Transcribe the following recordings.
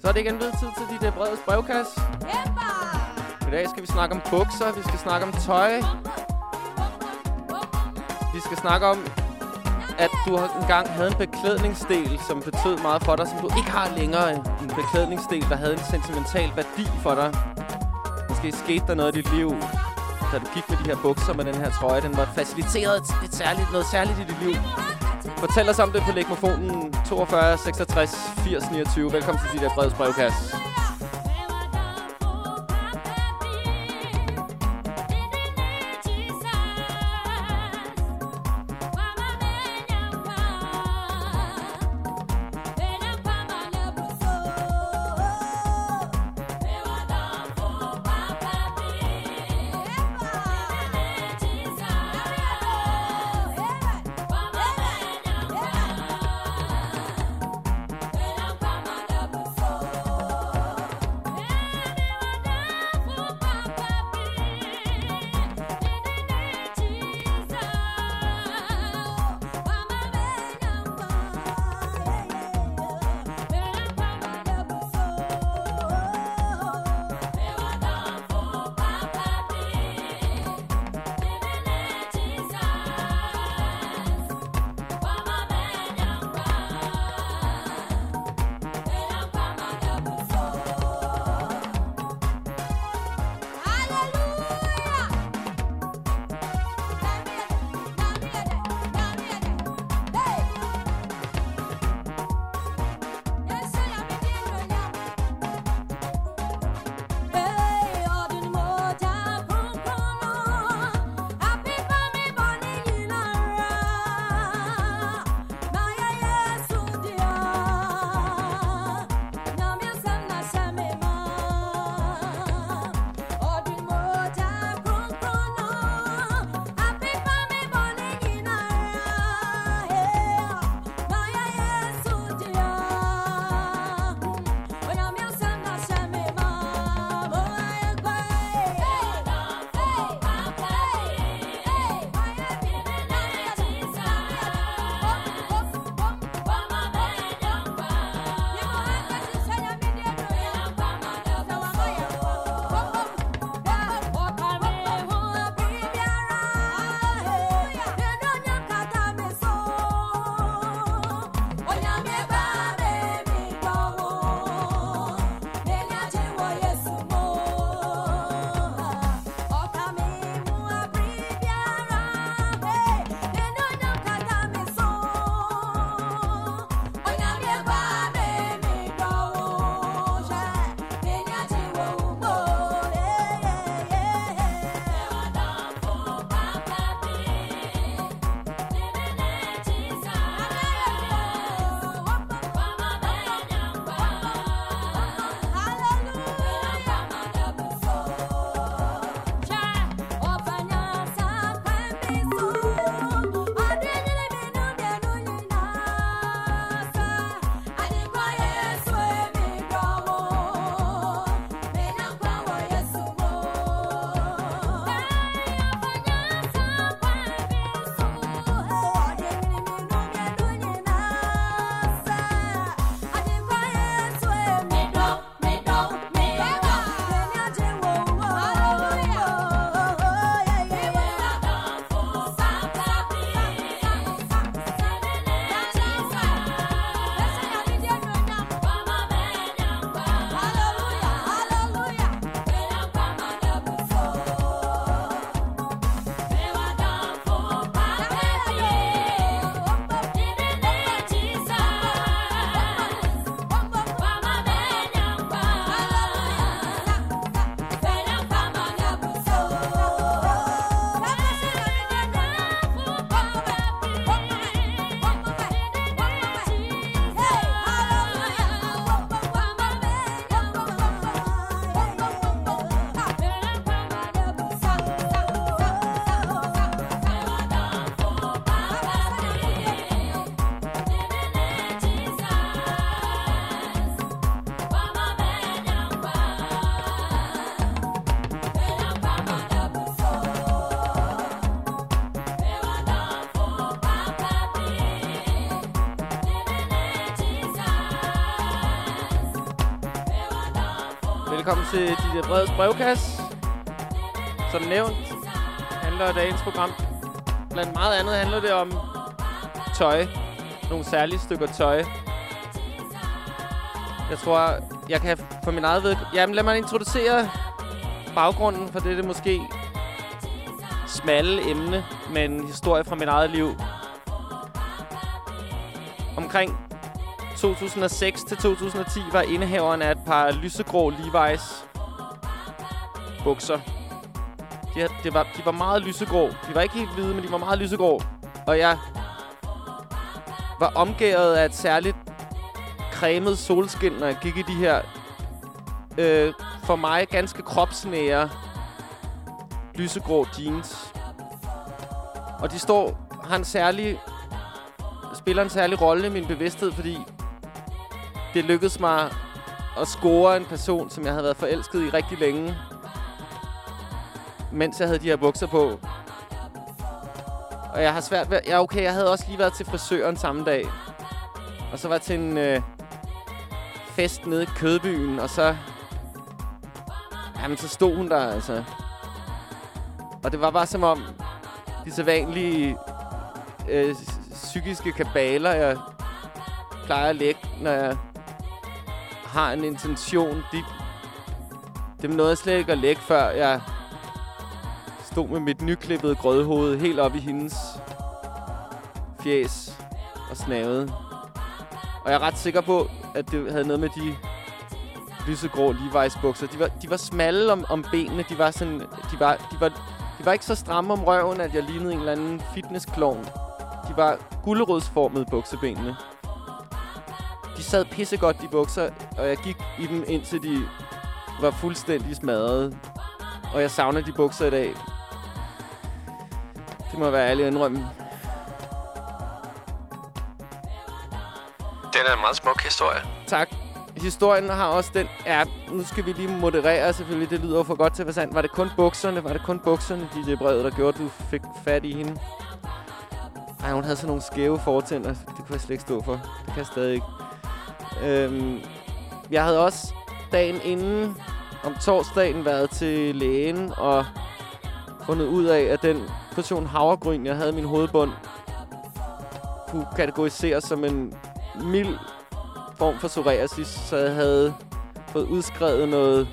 Så er det igen blevet tid til dit uh, bredes brevkasse. I dag skal vi snakke om bukser, vi skal snakke om tøj. Vi skal snakke om, at du engang havde en beklædningsdel, som betød meget for dig, som du ikke har længere. En beklædningsdel, der havde en sentimental værdi for dig. Måske skete der noget i dit liv, da du gik med de her bukser med den her trøje. Den var faciliteret lidt særligt, noget særligt i dit liv. Fortæl os om det på legmofonen 42 66 80 29. Velkommen til dit der brevkasse. Velkommen til dit Breds brevkasse. Som nævnt handler dagens program blandt meget andet handler det om tøj. Nogle særlige stykker tøj. Jeg tror, jeg kan for min eget ved... Jamen, lad mig introducere baggrunden for dette måske smalle emne, men en historie fra mit eget liv. Omkring 2006 til 2010 var indehaveren af et par lysegrå Levi's bukser. De, had, det var, de var meget lysegrå. De var ikke helt hvide, men de var meget lysegrå. Og jeg var omgæret af et særligt cremet solskin, når jeg gik i de her øh, for mig ganske kropsnære lysegrå jeans. Og de står, har en særlig, spiller en særlig rolle i min bevidsthed, fordi det lykkedes mig at score en person, som jeg havde været forelsket i rigtig længe, mens jeg havde de her bukser på. Og jeg har svært ved... Ja, okay, jeg havde også lige været til frisøren samme dag. Og så var jeg til en øh, fest nede i Kødbyen, og så... Jamen, så stod hun der, altså. Og det var bare som om, de så vanlige øh, psykiske kabaler, jeg plejer at lægge, når jeg har en intention. De, dem nåede jeg slet ikke at lægge, før jeg stod med mit nyklippede grødhoved helt op i hendes fjes og snavede. Og jeg er ret sikker på, at det havde noget med de lysegrå Levi's bukser. De var, de var smalle om, om benene. De var sådan, de var, de var, de var ikke så stramme om røven, at jeg lignede en eller anden fitnessklovn. De var gulerodsformede buksebenene. De sad pissegodt, de bukser, og jeg gik i dem, indtil de var fuldstændig smadret. Og jeg savner de bukser i dag. Det må være ærlig indrømme. Den er en meget smuk historie. Tak. Historien har også den... Ja, nu skal vi lige moderere selvfølgelig. Det lyder for godt til at være sandt. Var det kun bukserne? Var det kun bukserne, de det brevet, der gjorde, at du fik fat i hende? Ej, hun havde sådan nogle skæve fortænder. Det kunne jeg slet ikke stå for. Det kan jeg stadig ikke. Øhm, jeg havde også dagen inden om torsdagen været til lægen og fundet ud af, at den portion havregryn, jeg havde i min hovedbund, kunne kategoriseres som en mild form for psoriasis, så jeg havde fået udskrevet noget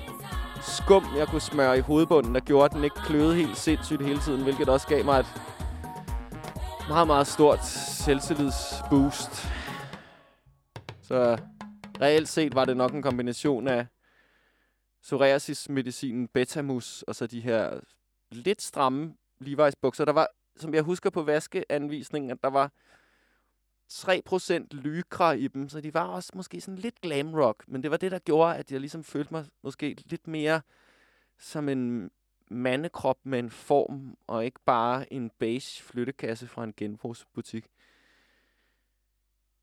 skum, jeg kunne smøre i hovedbunden, der gjorde, at den ikke kløede helt sindssygt hele tiden, hvilket også gav mig et meget, meget stort selvtillidsboost. Så reelt set var det nok en kombination af psoriasis-medicinen Betamus, og så de her lidt stramme Levi's bukser. Der var, som jeg husker på vaskeanvisningen, at der var 3% lykra i dem, så de var også måske sådan lidt glam rock, men det var det, der gjorde, at jeg ligesom følte mig måske lidt mere som en mandekrop med en form, og ikke bare en beige flyttekasse fra en genbrugsbutik.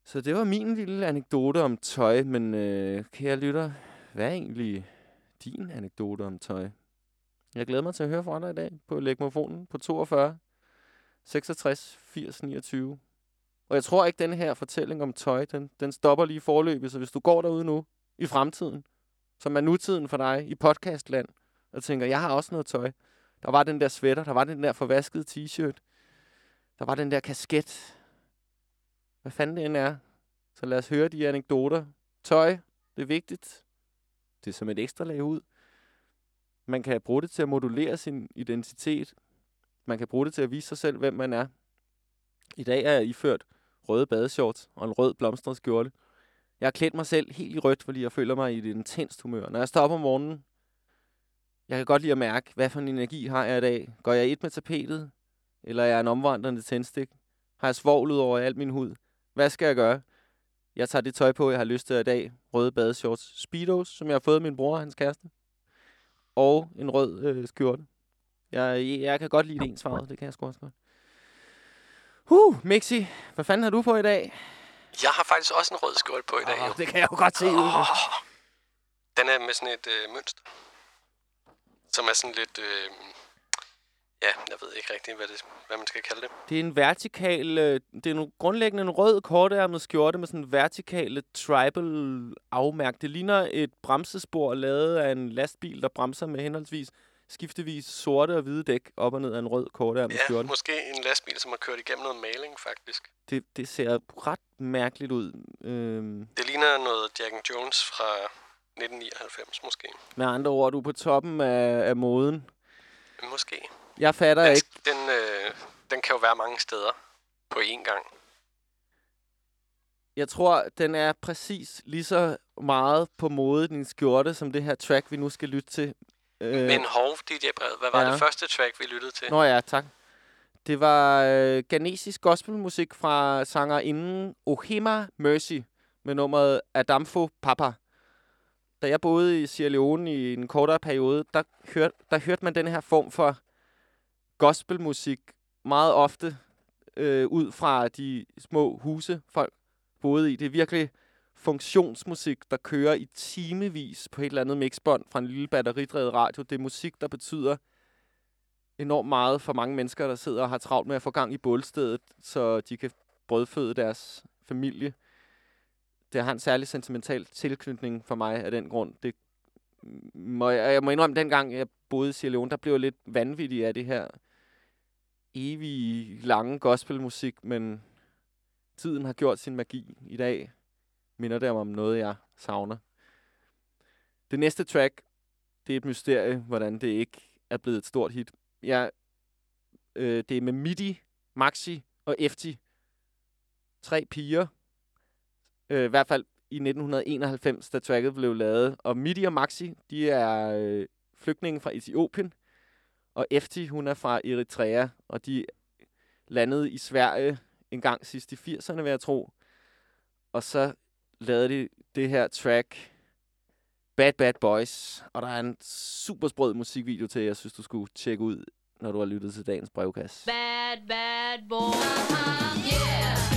Så det var min lille anekdote om tøj, men øh, kære lytter, hvad er egentlig din anekdote om tøj? Jeg glæder mig til at høre fra dig i dag på Lægmofonen på 42 66 80 29. Og jeg tror ikke, den her fortælling om tøj, den, den stopper lige i forløbet. Så hvis du går derude nu, i fremtiden, som er nutiden for dig i podcastland, og tænker, jeg har også noget tøj. Der var den der sweater, der var den der forvaskede t-shirt, der var den der kasket. Hvad fanden det end er. Så lad os høre de anekdoter. Tøj, det er vigtigt. Det er som et ekstra lag ud. Man kan bruge det til at modulere sin identitet. Man kan bruge det til at vise sig selv, hvem man er. I dag er jeg iført røde badeshorts og en rød blomstret skjorte. Jeg har klædt mig selv helt i rødt, fordi jeg føler mig i et intenst humør. Når jeg står op om morgenen, jeg kan godt lide at mærke, hvad for en energi har jeg i dag. Går jeg et med tapetet? Eller er jeg en omvandrende tændstik? Har jeg svoglet over al min hud? Hvad skal jeg gøre? Jeg tager det tøj på, jeg har lyst til i dag. Røde badeshorts. Speedos, som jeg har fået af min bror og hans kæreste. Og en rød øh, skjorte. Jeg, jeg kan godt lide det ensfarvet, det kan jeg sgu også godt. Huh, Mixi, hvad fanden har du på i dag? Jeg har faktisk også en rød skjorte på i dag. Oh, det kan jeg jo godt se. Oh, den er med sådan et øh, mønster. Som er sådan lidt... Øh, Ja, jeg ved ikke rigtigt, hvad, det, hvad man skal kalde det. Det er en vertikal... Øh, det er en, grundlæggende en rød kortærmet skjorte med sådan en vertikale tribal afmærk. Det ligner et bremsespor lavet af en lastbil, der bremser med henholdsvis skiftevis sorte og hvide dæk op og ned af en rød kortærmet Ja, skjorte. måske en lastbil, som har kørt igennem noget maling, faktisk. Det, det ser ret mærkeligt ud. Øhm, Det ligner noget Jack and Jones fra 1999, måske. med andre ord, du er på toppen af, af moden. Måske. Jeg fatter Den, ikke. den, øh, den kan jo være mange steder på én gang. Jeg tror, den er præcis lige så meget på mode, din skjorte, som det her track, vi nu skal lytte til. Øh, Men hov, DJ Brevet, hvad var ja. det første track, vi lyttede til? Nå ja, tak. Det var øh, ghanesisk gospelmusik fra sangerinden Ohima Mercy med nummeret Adamfo Papa. Da jeg boede i Sierra Leone i en kortere periode, der, hørte, der hørte man den her form for gospelmusik meget ofte øh, ud fra de små huse, folk boede i. Det er virkelig funktionsmusik, der kører i timevis på et eller andet mixbånd fra en lille batteridrevet radio. Det er musik, der betyder enormt meget for mange mennesker, der sidder og har travlt med at få gang i bålstedet, så de kan brødføde deres familie. Det har en særlig sentimental tilknytning for mig af den grund. Det må jeg, jeg må indrømme, dengang jeg boede i Sierra Leone, der blev jeg lidt vanvittig af det her evige, lange gospelmusik, men tiden har gjort sin magi. I dag minder det om noget, jeg savner. Det næste track, det er et mysterie, hvordan det ikke er blevet et stort hit. Jeg, øh, det er med Midi, Maxi og Efti. Tre piger. Øh, I hvert fald i 1991, da tracket blev lavet. Og Midi og Maxi, de er øh, flygtninge fra Etiopien. Og Efti, hun er fra Eritrea. Og de landede i Sverige en gang sidst i 80'erne, vil jeg tro. Og så lavede de det her track, Bad Bad Boys. Og der er en super sprød musikvideo til, jeg synes, du skulle tjekke ud, når du har lyttet til dagens brevkasse. Bad, bad Boys, Uh-huh, yeah.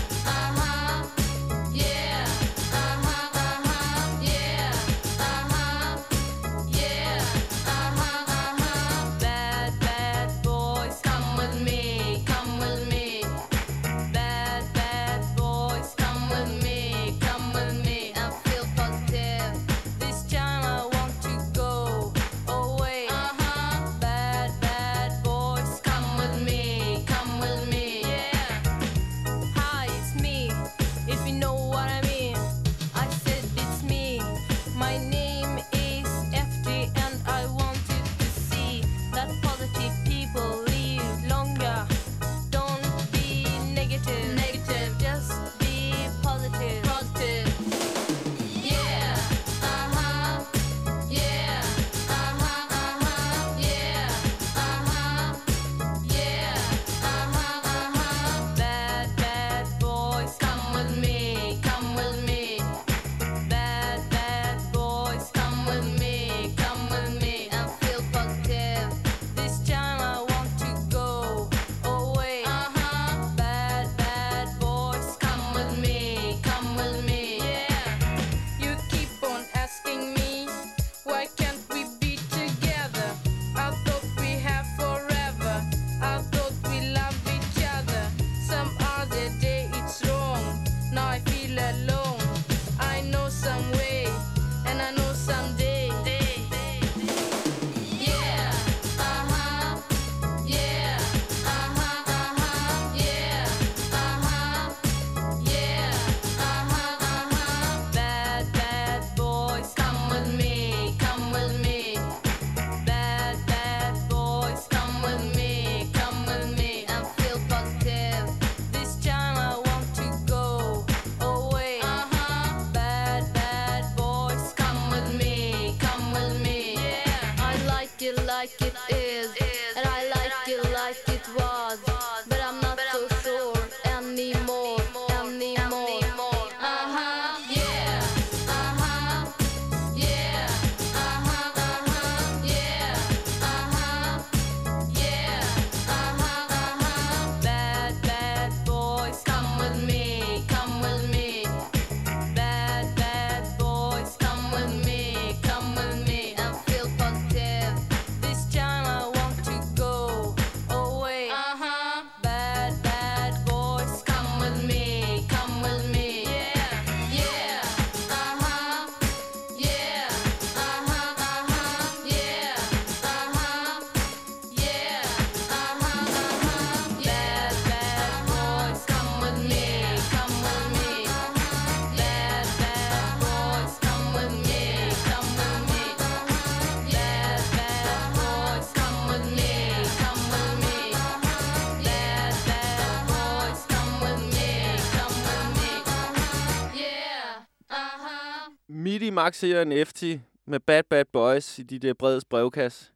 Max Maxi en FT med Bad Bad Boys i de der breds brevkasse.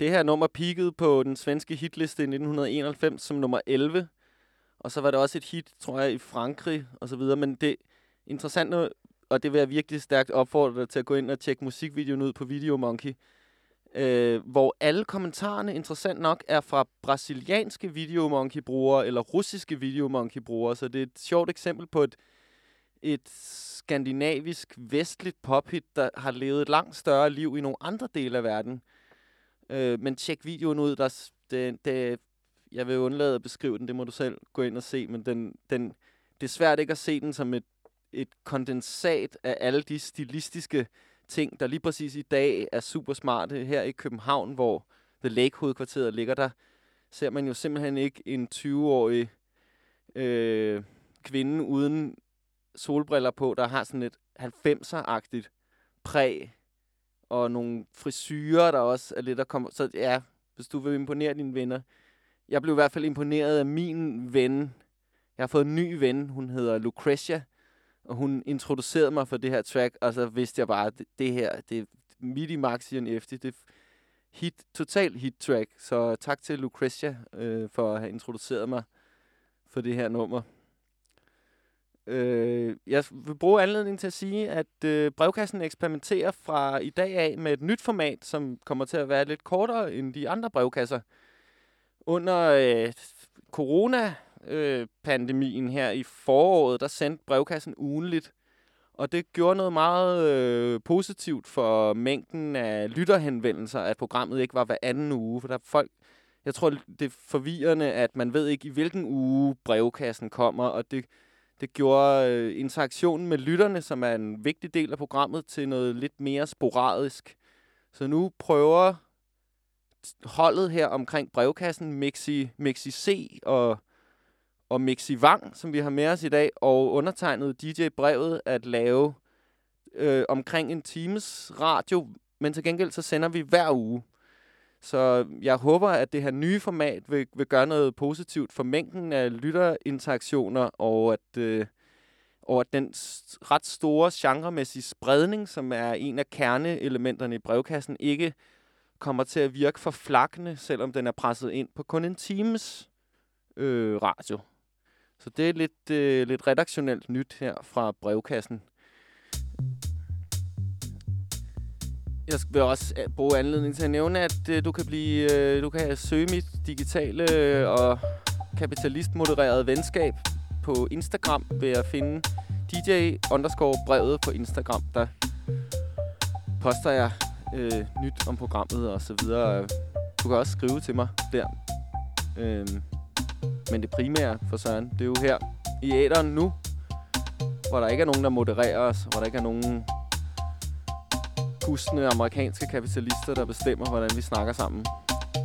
Det her nummer peakede på den svenske hitliste i 1991 som nummer 11. Og så var det også et hit, tror jeg, i Frankrig og så videre. Men det interessante, interessant, og det vil jeg virkelig stærkt opfordre dig til at gå ind og tjekke musikvideoen ud på Video Monkey. Øh, hvor alle kommentarerne, interessant nok, er fra brasilianske Video Monkey-brugere eller russiske Video Monkey-brugere. Så det er et sjovt eksempel på et, et skandinavisk, vestligt pophit, der har levet et langt større liv i nogle andre dele af verden. Øh, men tjek videoen ud. Der, det, det, jeg vil undlade at beskrive den, det må du selv gå ind og se, men den, den, det er svært ikke at se den som et, et kondensat af alle de stilistiske ting, der lige præcis i dag er super smarte. Her i København, hvor The Lake hovedkvarteret ligger der, ser man jo simpelthen ikke en 20-årig øh, kvinde uden solbriller på, der har sådan et 90'er-agtigt præg, og nogle frisyrer, der også er lidt at komme... Så ja, hvis du vil imponere dine venner. Jeg blev i hvert fald imponeret af min ven. Jeg har fået en ny ven, hun hedder Lucretia, og hun introducerede mig for det her track, og så vidste jeg bare, at det, det her, det er midt i Maxi og efter, det er hit, total hit track. Så tak til Lucretia øh, for at have introduceret mig for det her nummer. Øh, jeg vil bruge anledningen til at sige, at øh, brevkassen eksperimenterer fra i dag af med et nyt format, som kommer til at være lidt kortere end de andre brevkasser. Under øh, corona-pandemien øh, her i foråret, der sendte brevkassen ugenligt. Og det gjorde noget meget øh, positivt for mængden af lytterhenvendelser, at programmet ikke var hver anden uge. For der er folk, jeg tror, det er forvirrende, at man ved ikke, i hvilken uge brevkassen kommer, og det det gjorde øh, interaktionen med lytterne, som er en vigtig del af programmet, til noget lidt mere sporadisk. Så nu prøver holdet her omkring brevkassen, Mixi, Mixi C og, og Mixi Wang, som vi har med os i dag, og undertegnet DJ Brevet at lave øh, omkring en times radio, men til gengæld så sender vi hver uge. Så jeg håber, at det her nye format vil, vil gøre noget positivt for mængden af lytterinteraktioner, og at, øh, og at den ret store genremæssige spredning, som er en af kerneelementerne i brevkassen, ikke kommer til at virke for flakkende, selvom den er presset ind på kun en times øh, radio. Så det er lidt, øh, lidt redaktionelt nyt her fra brevkassen. Jeg vil også øh, bruge anledning til at nævne, at øh, du kan blive, øh, du kan søge mit digitale og kapitalistmodererede venskab på Instagram ved at finde DJ underscore brevet på Instagram. Der poster jeg øh, nyt om programmet og så videre. Du kan også skrive til mig der. Øh, men det primære for Søren, det er jo her i æderen nu, hvor der ikke er nogen, der modererer os, hvor der ikke er nogen pustende amerikanske kapitalister, der bestemmer, hvordan vi snakker sammen.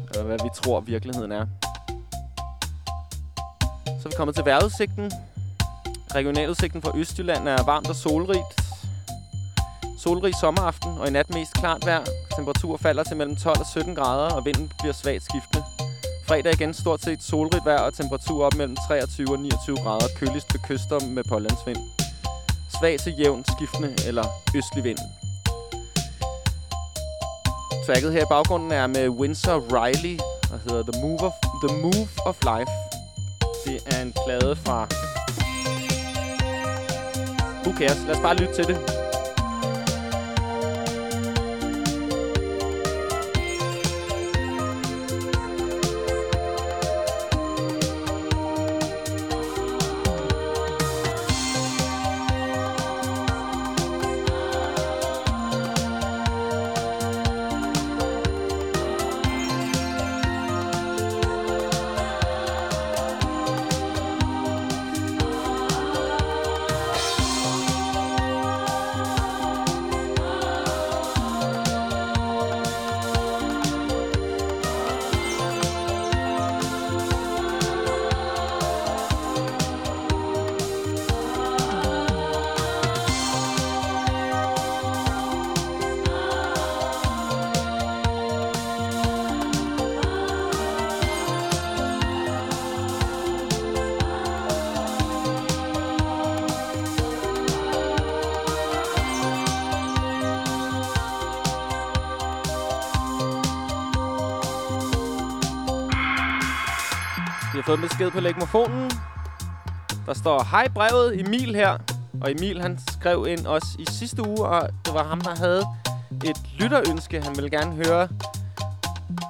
Eller hvad vi tror, virkeligheden er. Så er vi kommet til vejrudsigten. Regionaludsigten fra Østjylland er varmt og solrigt. Solrig sommeraften, og i nat mest klart vejr. Temperatur falder til mellem 12 og 17 grader, og vinden bliver svagt skiftende. Fredag igen stort set solrigt vejr, og temperatur op mellem 23 og 29 grader. Køligst ved kyster med pålandsvind. Svag til jævn skiftende eller østlig vind. Tracket her i baggrunden er med Windsor Riley der hedder The Move of, The Move of Life. Det er en plade fra... Who cares? Lad os bare lytte til det. Har fået en besked på lægmofonen. Der står, hej brevet, Emil her. Og Emil, han skrev ind også i sidste uge, og det var ham, der havde et lytterønske. Han ville gerne høre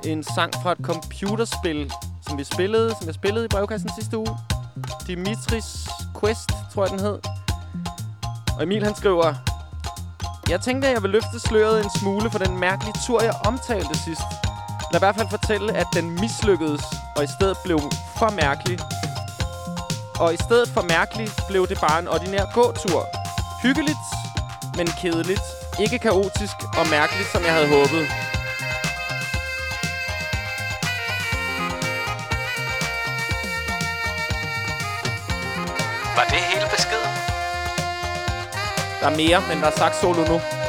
en sang fra et computerspil, som vi spillede, som jeg spillede i brevkassen sidste uge. Dimitris Quest, tror jeg, den hed. Og Emil, han skriver, Jeg tænkte, at jeg vil løfte sløret en smule for den mærkelige tur, jeg omtalte sidst. Lad i hvert fald fortælle, at den mislykkedes, og i stedet blev for mærkelig. Og i stedet for mærkelig, blev det bare en ordinær gåtur. Hyggeligt, men kedeligt. Ikke kaotisk og mærkeligt, som jeg havde håbet. Var det hele beskeden? Der er mere, men der er sagt solo nu.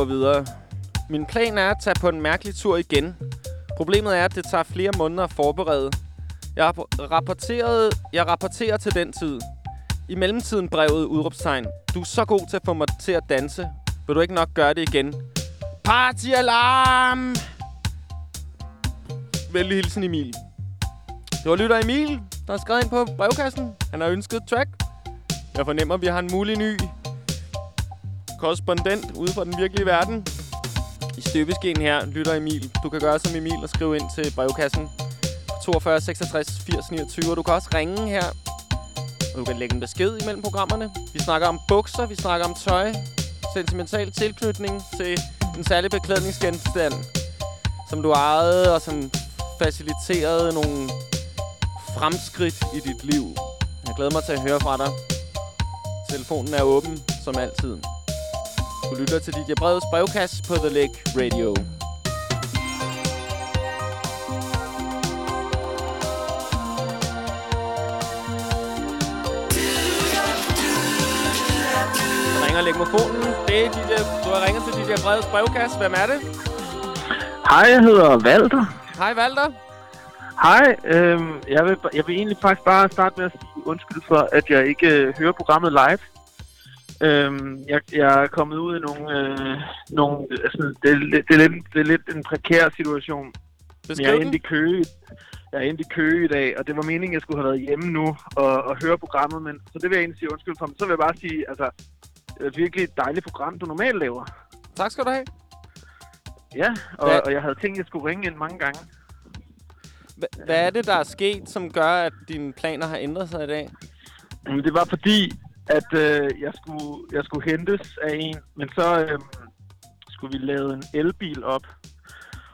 Emil skriver videre. Min plan er at tage på en mærkelig tur igen. Problemet er, at det tager flere måneder at forberede. Jeg har jeg rapporterer til den tid. I mellemtiden brevet udråbstegn. Du er så god til at få mig til at danse. Vil du ikke nok gøre det igen? Partyalarm! Vældig hilsen Emil. Det var lytter Emil, der har skrevet ind på brevkassen. Han har ønsket track. Jeg fornemmer, at vi har en mulig ny korrespondent ude fra den virkelige verden. I støbeskeen her lytter Emil. Du kan gøre som Emil og skrive ind til brevkassen 42 66 80 29. Og du kan også ringe her. Og du kan lægge en besked imellem programmerne. Vi snakker om bukser, vi snakker om tøj. Sentimental tilknytning til en særlig beklædningsgenstand, som du ejede og som faciliterede nogle fremskridt i dit liv. Jeg glæder mig til at høre fra dig. Telefonen er åben, som altid. Du lytter til DJ Breds brevkasse på The Lake Radio. Så ringer legmofonen. Det er DJ, du har ringet til DJ Breds brevkasse. Hvem er det? Hej, jeg hedder Valter. Hej, Valter. Hej, øhm, jeg, vil, jeg vil egentlig faktisk bare starte med at sige undskyld for, at jeg ikke øh, hører programmet live. Øhm, jeg, jeg er kommet ud i nogle... Øh, nogle altså, det, er, lidt- det, er lidt, det er lidt en prekær situation. Men jeg Beskriv er endt i Køge. Jeg er endt i Køge i dag, og det var meningen, at jeg skulle have været hjemme nu og, og høre programmet. Men, så det vil jeg egentlig sige undskyld for. Men så vil jeg bare sige, altså, det er et virkelig dejligt program, du normalt laver. Tak skal du have. Ja, og, Hvad- og jeg havde tænkt, at jeg skulle ringe ind mange gange. Hva- Hvad er det, der er sket, som gør, at dine planer har ændret sig i dag? Men det var fordi, at øh, jeg, skulle, jeg skulle hentes af en, men så øh, skulle vi lave en elbil op.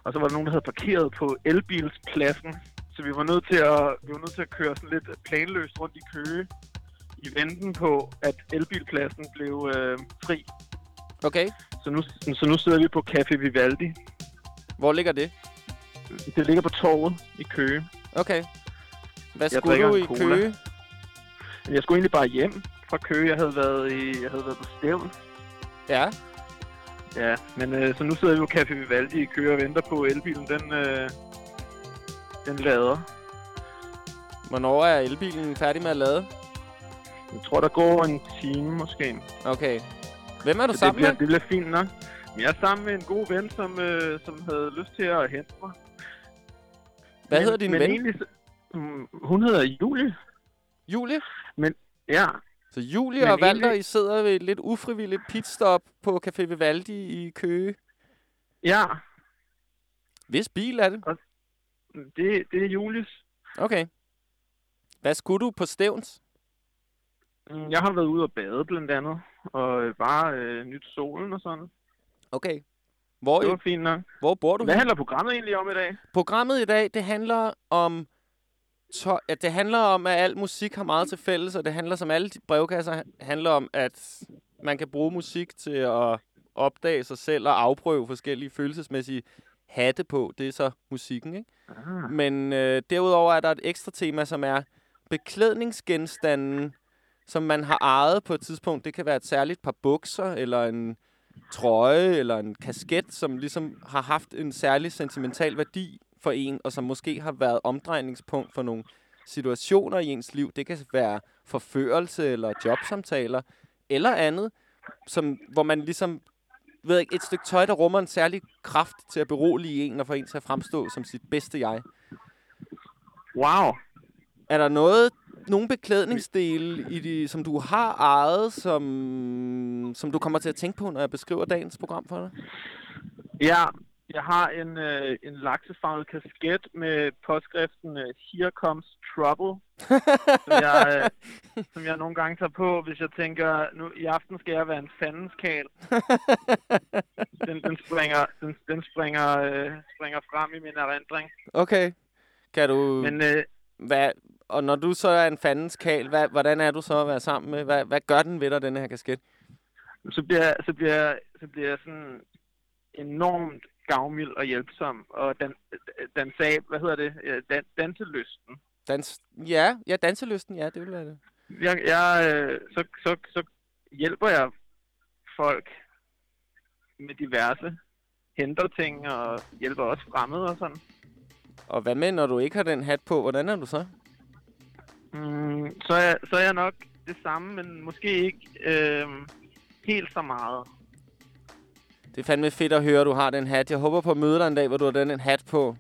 Og så var der nogen, der havde parkeret på elbilspladsen. Så vi var nødt til at, vi var nødt til at køre sådan lidt planløst rundt i Køge i venten på, at elbilpladsen blev øh, fri. Okay. Så nu, så nu sidder vi på Café Vivaldi. Hvor ligger det? Det ligger på torvet i Køge. Okay. Hvad Jeg skulle du i cola. Køge? Jeg skulle egentlig bare hjem fra Køge. Jeg havde været, i, jeg havde været på stævn. Ja. Ja, men øh, så nu sidder vi på Café Vivaldi i Køge og venter på elbilen, den, øh, den lader. Hvornår er elbilen færdig med at lade? Jeg tror, der går en time måske. Okay. Hvem er du Så det sammen bliver, med? det bliver fint nok. Men jeg er sammen med en god ven, som, øh, som havde lyst til at hente mig. Hvad men, hedder din men ven? Egentlig, mm, hun hedder Julie. Julie? Ja, Så Julie Men og Valter, egentlig- I sidder ved et lidt ufrivilligt pitstop på Café Vivaldi i Køge. ja. Hvis bil er det? Det, det er Julies. Okay. Hvad skulle du på stævns? Mm, Jeg har været ude og bade blandt andet, og bare øh, nyt solen og sådan. Okay. Hvor, Det var fint nok. hvor bor du? Hvad handler programmet egentlig om i dag? Programmet i dag, det handler om... To- ja, det handler om, at al musik har meget til fælles, og det handler, som alle de brevkasser, handler om, at man kan bruge musik til at opdage sig selv og afprøve forskellige følelsesmæssige hatte på. Det er så musikken, ikke? Ah. Men øh, derudover er der et ekstra tema, som er beklædningsgenstanden, som man har ejet på et tidspunkt. Det kan være et særligt par bukser, eller en trøje, eller en kasket, som ligesom har haft en særlig sentimental værdi for en, og som måske har været omdrejningspunkt for nogle situationer i ens liv. Det kan være forførelse eller jobsamtaler, eller andet, som, hvor man ligesom ved ikke, et stykke tøj, der rummer en særlig kraft til at berolige en og få en til at fremstå som sit bedste jeg. Wow. Er der noget, nogle beklædningsdele, i de, som du har ejet, som, som du kommer til at tænke på, når jeg beskriver dagens program for dig? Ja, jeg har en, øh, en laksefarvet kasket med påskriften øh, Here Comes Trouble, som, jeg, øh, som jeg nogle gange tager på, hvis jeg tænker, nu i aften skal jeg være en fandens kal. den, den springer, den, den springer, øh, springer frem i min erindring. Okay. Kan du... Men øh, Hvad, og når du så er en fandens kal, hvad, hvordan er du så at være sammen med? Hvad, hvad gør den ved dig, den her kasket? så bliver, så bliver, så bliver jeg sådan enormt gavmild og hjælpsom. Og den, den sag, hvad hedder det, Øh, dan, danselysten. Dans, ja, ja, danselysten, ja, det vil være det. Jeg, jeg, øh, så, så, så hjælper jeg folk med diverse, henter ting og hjælper også fremmede og sådan. Og hvad med, når du ikke har den hat på? Hvordan er du så? Mm, så, er, jeg- så er jeg nok det samme, men måske ikke øh, helt så meget. Det er fandme fedt at høre, at du har den hat. Jeg håber på at møde dig en dag, hvor du har den hat på.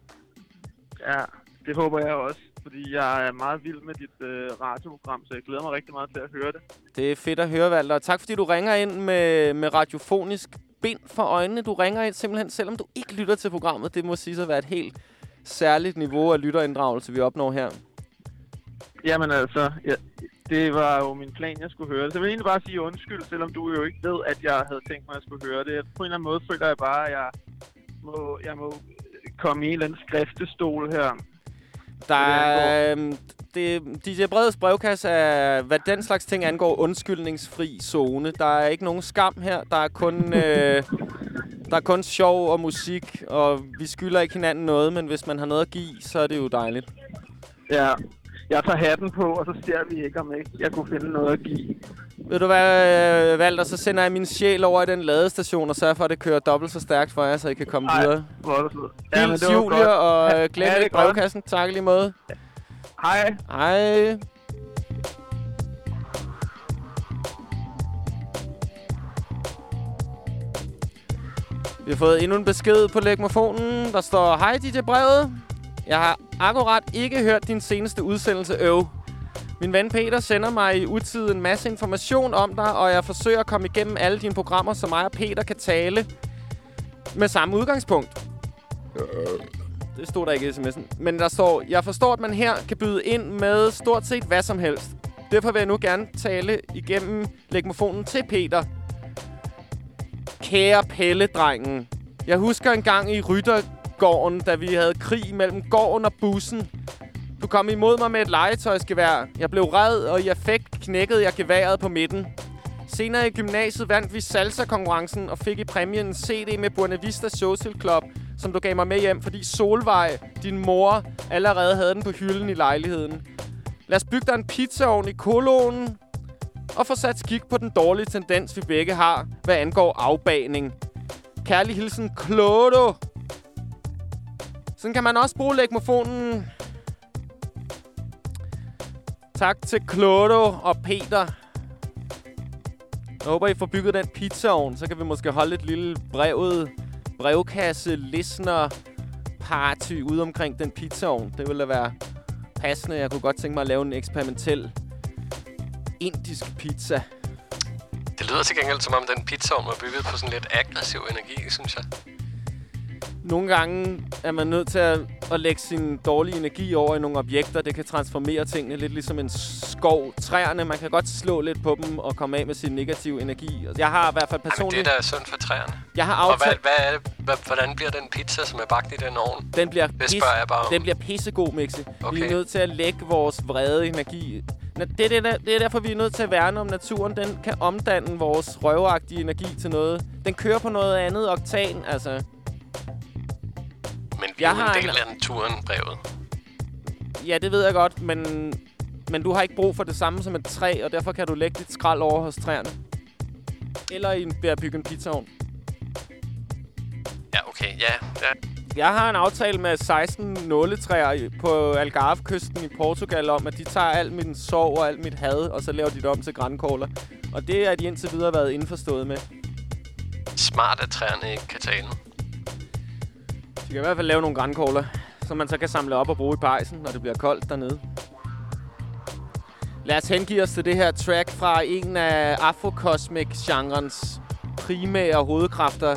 Ja, det håber jeg også, fordi jeg er meget vild med dit øh, radioprogram, så jeg glæder mig rigtig meget til at høre det. Det er fedt at høre, Valter. Og tak fordi du ringer ind med, med radiofonisk bind for øjnene. Du ringer ind simpelthen, selvom du ikke lytter til programmet. Det må sige at være et helt særligt niveau af lytterinddragelse, vi opnår her. Jamen altså, ja, det var jo min plan, jeg skulle høre det. Så jeg vil egentlig bare sige undskyld, selvom du jo ikke ved, at jeg havde tænkt mig, at jeg skulle høre det. På en eller anden måde føler jeg bare, at jeg må, jeg må komme i en eller anden skriftestol her. Der er, øhm, det, DJ Breds brevkasse er, hvad den slags ting angår, undskyldningsfri zone. Der er ikke nogen skam her. Der er kun, øh, der er kun sjov og musik, og vi skylder ikke hinanden noget, men hvis man har noget at give, så er det jo dejligt. Ja, jeg tager hatten på, og så ser vi ikke, om ikke jeg kunne finde noget at give. Ved du hvad, øh, Valter, så sender jeg min sjæl over i den ladestation og sørger for, at det kører dobbelt så stærkt for jer, så I kan komme Ej, videre. Hvor er du sød. Hils Julie, og øh, glem det ikke godt. brevkassen. Tak lige måde. Hej. Hej. Vi har fået endnu en besked på legmofonen. Der står, Hej DJ Brevet. Jeg har akkurat ikke hørt din seneste udsendelse, øv. Min ven Peter sender mig i utiden en masse information om dig, og jeg forsøger at komme igennem alle dine programmer, så mig og Peter kan tale med samme udgangspunkt. Det stod der ikke i sms'en. Men der står, jeg forstår, at man her kan byde ind med stort set hvad som helst. Derfor vil jeg nu gerne tale igennem legmofonen til Peter. Kære Pelle-drengen. Jeg husker en gang i gården, da vi havde krig mellem gården og bussen. Du kom imod mig med et legetøjsgevær. Jeg blev red, og i affekt knækkede jeg geværet på midten. Senere i gymnasiet vandt vi salsa-konkurrencen og fik i præmien en CD med Buena Vista Social Club, som du gav mig med hjem, fordi Solvej, din mor, allerede havde den på hylden i lejligheden. Lad os bygge dig en pizzaovn i kolonen og få sat skik på den dårlige tendens, vi begge har, hvad angår afbaning. Kærlig hilsen, Klodo. Sådan kan man også bruge legmofonen. Tak til Klodo og Peter. Jeg håber, I får bygget den pizzaovn. Så kan vi måske holde et lille brevet, brevkasse, listener party ude omkring den pizzaovn. Det ville da være passende. Jeg kunne godt tænke mig at lave en eksperimentel indisk pizza. Det lyder til gengæld, som om den pizzaovn var bygget på sådan lidt aggressiv energi, synes jeg. Nogle gange er man nødt til at, at lægge sin dårlige energi over i nogle objekter. Det kan transformere tingene lidt ligesom en skov. Træerne, man kan godt slå lidt på dem og komme af med sin negative energi. Jeg har i hvert fald Ej, men det personligt... er da synd for træerne. Jeg har Og hvad, aftalt... hvad er det, hvad, hvordan bliver den pizza, som er bagt i den ovn? Den bliver, Det spørger jeg bare om. den bliver pissegod, Mixi. Vi er Okay. nødt til at lægge vores vrede energi. Det er, det, der, det er derfor, vi er nødt til at værne om naturen. Den kan omdanne vores røvagtige energi til noget. Den kører på noget andet oktan, altså. Men vi Jeg er jo har en del en- af naturen, brevet. Ja, det ved jeg godt, men men du har ikke brug for det samme som et træ, og derfor kan du lægge dit skrald over hos træerne. Eller i ved at bygge en pizzaovn. Ja, okay. Ja, ja. Jeg har en aftale med 16 nåletræer på Algarve-kysten i Portugal om, at de tager alt min sorg og alt mit had, og så laver de det om til grænkogler. Og det er de indtil videre været indforstået med. Smart, at træerne ikke kan tale. Kan i hvert fald lave nogle grænkogler, som man så kan samle op og bruge i pejsen, når det bliver koldt dernede. Lad os hengive os til det her track fra en af Afrocosmic-genrens primære hovedkræfter,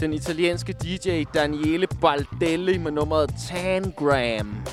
den italienske DJ Daniele Baldelli med nummeret Tangram.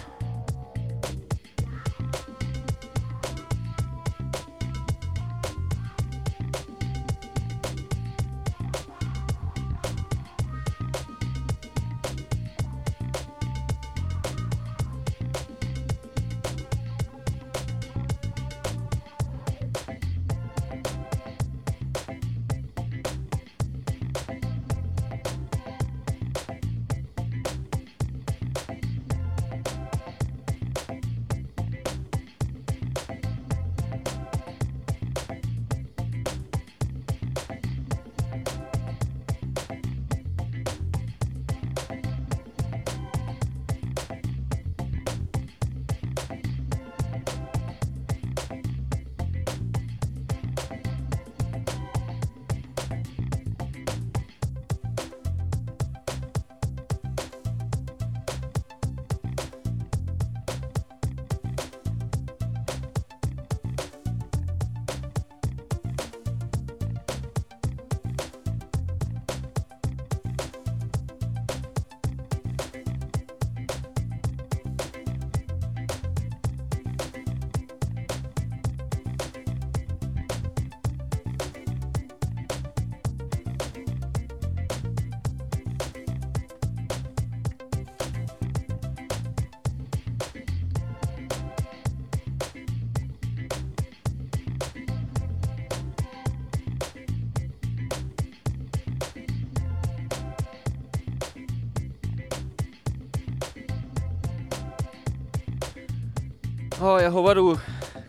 Oh, jeg håber, du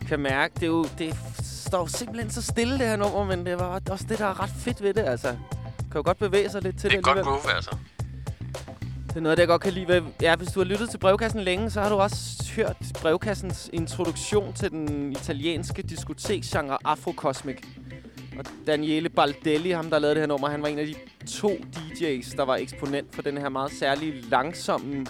kan mærke, det, er jo, det står simpelthen så stille, det her nummer, men det var også det, der er ret fedt ved det, altså. Kan jo godt bevæge sig lidt til Det det, er godt groove, altså. Det er noget, jeg godt kan lide. Ja, hvis du har lyttet til brevkassen længe, så har du også hørt brevkassens introduktion til den italienske diskoteksgenre Afrocosmic. Og Daniele Baldelli, ham der lavede det her nummer, han var en af de to DJ's, der var eksponent for den her meget særlige langsomme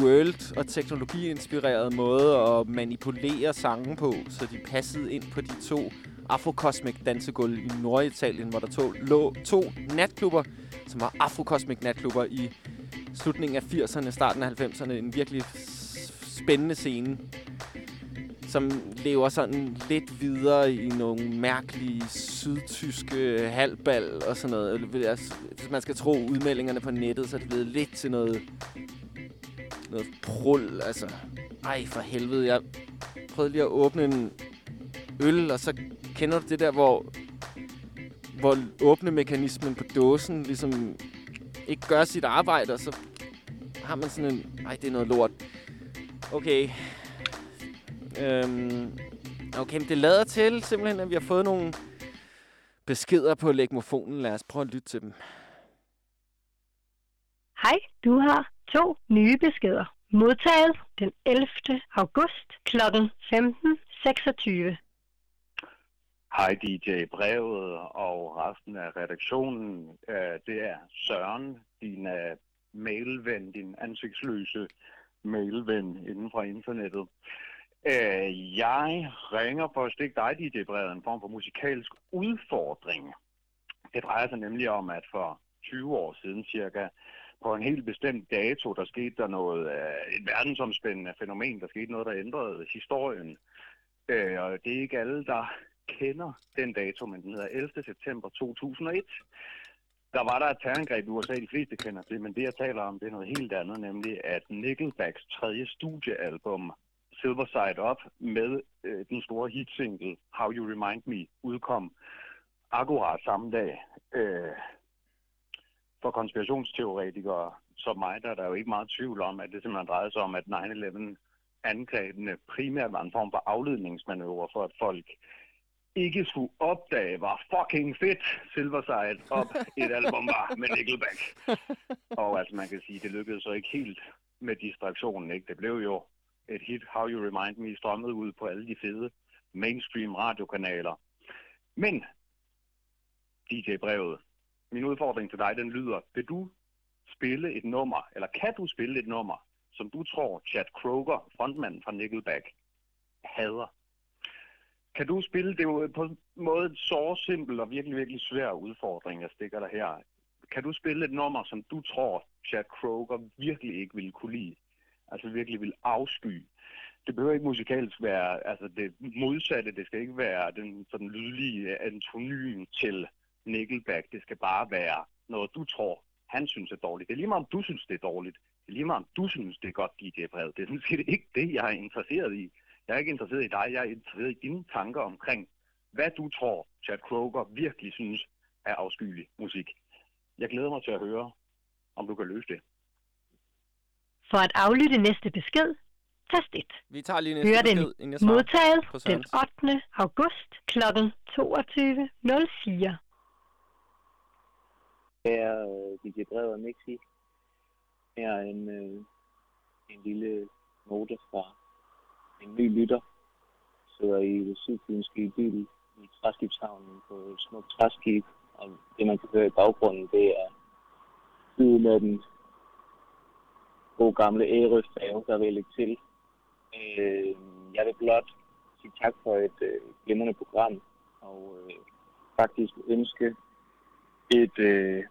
world- og teknologiinspireret måde at manipulere sange på, så de passede ind på de to Afrocosmic dansegulv i Norditalien, hvor der to, lå to natklubber, som var Afrocosmic natklubber i slutningen af 80'erne, starten af 90'erne. En virkelig spændende scene, som lever sådan lidt videre i nogle mærkelige sydtyske halvbal og sådan noget. Hvis man skal tro udmeldingerne på nettet, så er det blevet lidt til noget, noget prul. Altså, ej for helvede. Jeg prøvede lige at åbne en øl, og så kender du det der, hvor, hvor åbnemekanismen på dåsen ligesom ikke gør sit arbejde, og så har man sådan en... Ej, det er noget lort. Okay. Øhm, okay, men det lader til simpelthen, at vi har fået nogle beskeder på legmofonen. Lad os prøve at lytte til dem. Hej, du har to nye beskeder. Modtaget den 11. august kl. 15.26. Hej DJ Brevet og resten af redaktionen. Øh, det er Søren, din øh, mailven, din ansigtsløse mailven inden fra internettet. Øh, Jeg ringer for at stikke dig, DJ Brevet, en form for musikalsk udfordring. Det drejer sig nemlig om, at for 20 år siden cirka, på en helt bestemt dato, der skete der noget, øh, et verdensomspændende fænomen, der skete noget, der ændrede historien. Øh, Og det er ikke alle, der kender den dato, men den hedder 11. september 2001. Der var der et terrorangreb i USA, de fleste kender det, men det jeg taler om, det er noget helt andet, nemlig at Nickelbacks tredje studiealbum, Silver Side Up, med øh, den store hitsingle How You Remind Me, udkom akkurat samme dag. Øh, for konspirationsteoretikere som mig, der er der jo ikke meget tvivl om, at det simpelthen drejede sig om, at 9-11 angrebene primært var en form for afledningsmanøvre for, at folk ikke skulle opdage, hvor fucking fedt Silverside op et album var med Nickelback. Og altså man kan sige, det lykkedes så ikke helt med distraktionen. Ikke? Det blev jo et hit, How You Remind Me, strømmet ud på alle de fede mainstream radiokanaler. Men, DJ-brevet, min udfordring til dig, den lyder, vil du spille et nummer, eller kan du spille et nummer, som du tror Chad Kroger, frontmanden fra Nickelback, hader? Kan du spille, det er jo på en måde så simpel og virkelig, virkelig svær udfordring, jeg stikker dig her. Kan du spille et nummer, som du tror Chad Kroger virkelig ikke ville kunne lide? Altså virkelig vil afsky? Det behøver ikke musikalsk være altså det modsatte. Det skal ikke være den sådan lydlige antonym til Nickelback. Det skal bare være noget, du tror, han synes er dårligt. Det er lige meget, om du synes, det er dårligt. Det er lige meget, om du synes, det er godt, DJ Brev. Det er sådan set ikke det, jeg er interesseret i. Jeg er ikke interesseret i dig. Jeg er interesseret i dine tanker omkring, hvad du tror, Chad Kroger virkelig synes er afskyelig musik. Jeg glæder mig til at høre, om du kan løse det. For at aflytte næste besked, tast 1. Vi tager lige næste Hør den besked, inden jeg modtaget den Sørens. 8. august kl. 22.04 er øh, DJ Brev og Mixi. Her er en, øh, en lille note fra en ny lytter. Sidder i det sydfynske idyl i Træskibshavnen på et smukt træskib. Og det, man kan høre i baggrunden, det er lyden af den gode gamle Ærøfærge, der vil lægge til. Øh, jeg vil blot sige tak for et øh, glimrende program, og øh, faktisk ønske et, øh,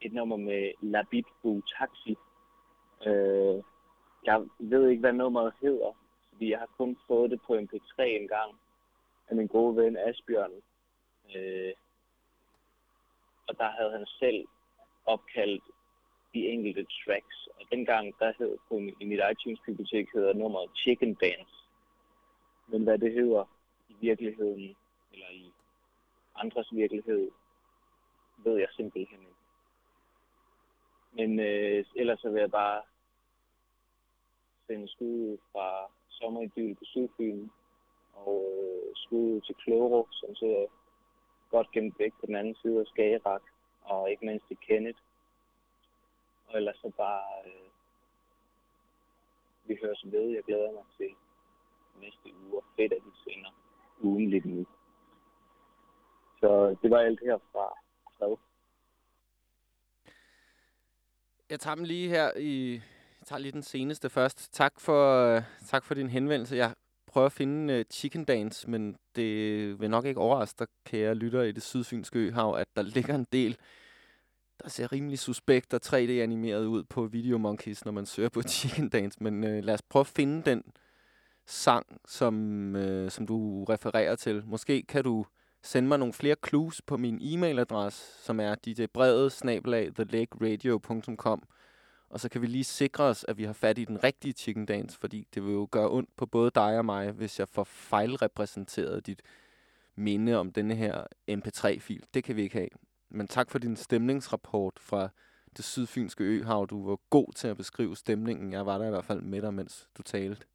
et nummer med La Bip Bu Taxi. Øh, jeg ved ikke, hvad nummeret hedder, fordi jeg har kun fået det på MP3 en gang af min gode ven Asbjørn. Øh, og der havde han selv opkaldt de enkelte tracks. Og dengang, der hed på min, i mit iTunes-bibliotek, hedder nummeret Chicken Dance. Men hvad det hedder i virkeligheden, eller i andres virkelighed, ved jeg simpelthen ikke. Men øh, ellers så vil jeg bare sende skud fra sommeridyl på Sydfyn, og øh, skud til Kloro, som sidder godt gemt væk på den anden side af Skagerak, og ikke mindst til Kenneth. Og ellers så bare, øh, vi høres ved. Jeg glæder mig til næste uge, og fedt, at vi sender ugen lidt nu. Så det var alt herfra. Jeg tager dem lige her i... Jeg tager lige den seneste først. Tak for, øh, tak for din henvendelse. Jeg prøver at finde uh, Chicken Dance, men det vil nok ikke overraske dig, kære lytter i det sydfynske øhav, at der ligger en del, der ser rimelig suspekt og 3D-animeret ud på Video Monkeys, når man søger på Chicken Dance. Men uh, lad os prøve at finde den sang, som, uh, som du refererer til. Måske kan du sende mig nogle flere clues på min e-mailadresse, som er djbrevet snabelag thelegradio.com. Og så kan vi lige sikre os, at vi har fat i den rigtige chicken dance, fordi det vil jo gøre ondt på både dig og mig, hvis jeg får fejlrepræsenteret dit minde om denne her MP3-fil. Det kan vi ikke have. Men tak for din stemningsrapport fra det sydfynske øhav. Du var god til at beskrive stemningen. Jeg var der i hvert fald med dig, mens du talte.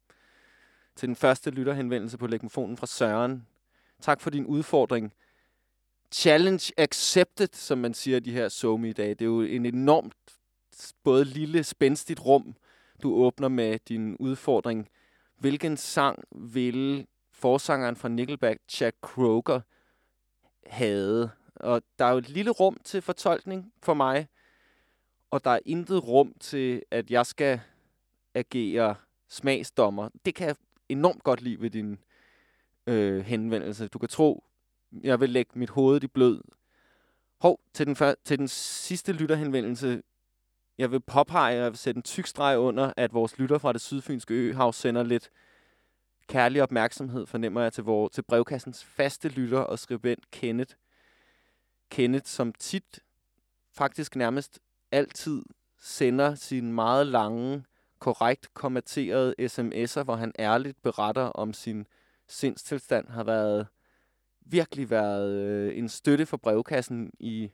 Til den første lytterhenvendelse på legmofonen fra Søren. Tak for din udfordring. Challenge accepted, som man siger de her somi i dag. Det er jo en enormt både lille, spændstigt rum, du åbner med din udfordring. Hvilken sang ville forsangeren fra Nickelback, Chad Kroger, havde? Og der er jo et lille rum til fortolkning for mig, og der er intet rum til, at jeg skal agere smagsdommer. Det kan jeg enormt godt lide ved din øh, henvendelse. Du kan tro, jeg vil lægge mit hoved i blød. Hov, til den, før, til den sidste lytterhenvendelse, jeg vil påpege, og jeg vil sætte en tyk streg under, at vores lytter fra det sydfynske øhav sender lidt kærlig opmærksomhed, fornemmer jeg, til, vor, til brevkassens faste lytter og skribent Kenneth. Kenneth, som tit, faktisk nærmest altid, sender sine meget lange, korrekt kommenterede sms'er, hvor han ærligt beretter om sin sindstilstand, har været virkelig været øh, en støtte for brevkassen i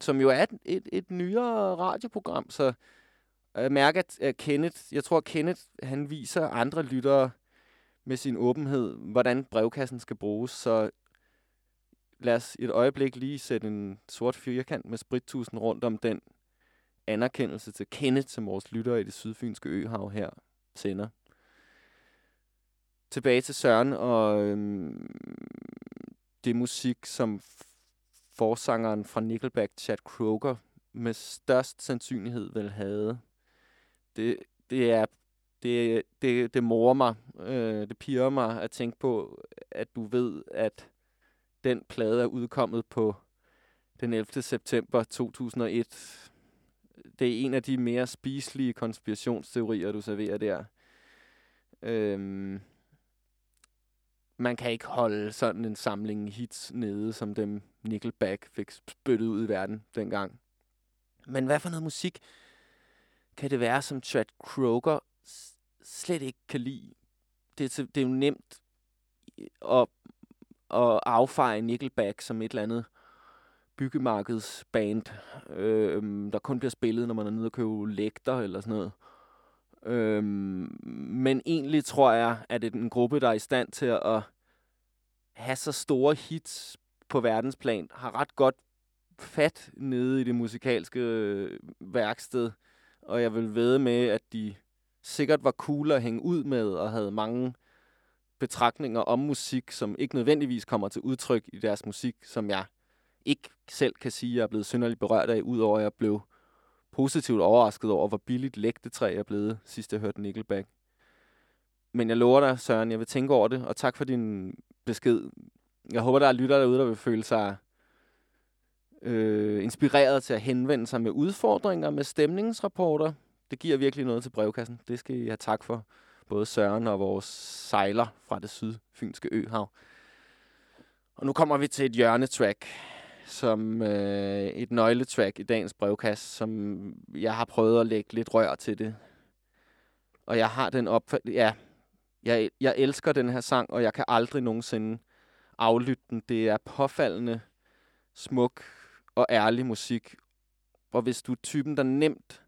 som jo er et, et, et nyere radioprogram, så øh, jeg mærker, at, at Kenneth, jeg tror, at Kenneth, han viser andre lyttere med sin åbenhed, hvordan brevkassen skal bruges. Så lad os et øjeblik lige sætte en sort firkant med sprittusen rundt om den anerkendelse til Kenneth, som vores lyttere i det sydfynske øhav her sender. Tilbage til Søren og øhm, det musik, som forsangeren fra Nickelback, Chad Kroger, med størst sandsynlighed vil have. Det, det er det, det, det morer mig, øh, det piger mig at tænke på, at du ved, at den plade er udkommet på den 11. september 2001. Det er en af de mere spiselige konspirationsteorier, du serverer der. Øhm, man kan ikke holde sådan en samling hits nede, som dem Nickelback fik spyttet ud i verden dengang. Men hvad for noget musik kan det være, som Chad Kroger slet ikke kan lide? Det, det er jo nemt at, at affeje Nickelback som et eller andet byggemarkedsband, øh, der kun bliver spillet, når man er nede og købe lægter eller sådan noget. Øhm, men egentlig tror jeg, at det er en gruppe, der er i stand til at have så store hits på verdensplan, har ret godt fat nede i det musikalske øh, værksted, og jeg vil ved med, at de sikkert var cool at hænge ud med, og havde mange betragtninger om musik, som ikke nødvendigvis kommer til udtryk i deres musik, som jeg ikke selv kan sige, at jeg er blevet synderligt berørt af, udover at jeg blev positivt overrasket over, hvor billigt lægtetræ er blevet, sidst jeg hørte Nickelback. Men jeg lover dig, Søren, jeg vil tænke over det, og tak for din besked. Jeg håber, der er lyttere derude, der vil føle sig øh, inspireret til at henvende sig med udfordringer, med stemningsrapporter. Det giver virkelig noget til brevkassen. Det skal I have tak for, både Søren og vores sejler fra det sydfynske øhav. Og nu kommer vi til et hjørnetrack, som øh, et nøgletrack i dagens brevkasse, som jeg har prøvet at lægge lidt rør til det. Og jeg har den opfattelse, ja, jeg, jeg elsker den her sang, og jeg kan aldrig nogensinde aflytte den. Det er påfaldende smuk og ærlig musik. Og hvis du er typen, der nemt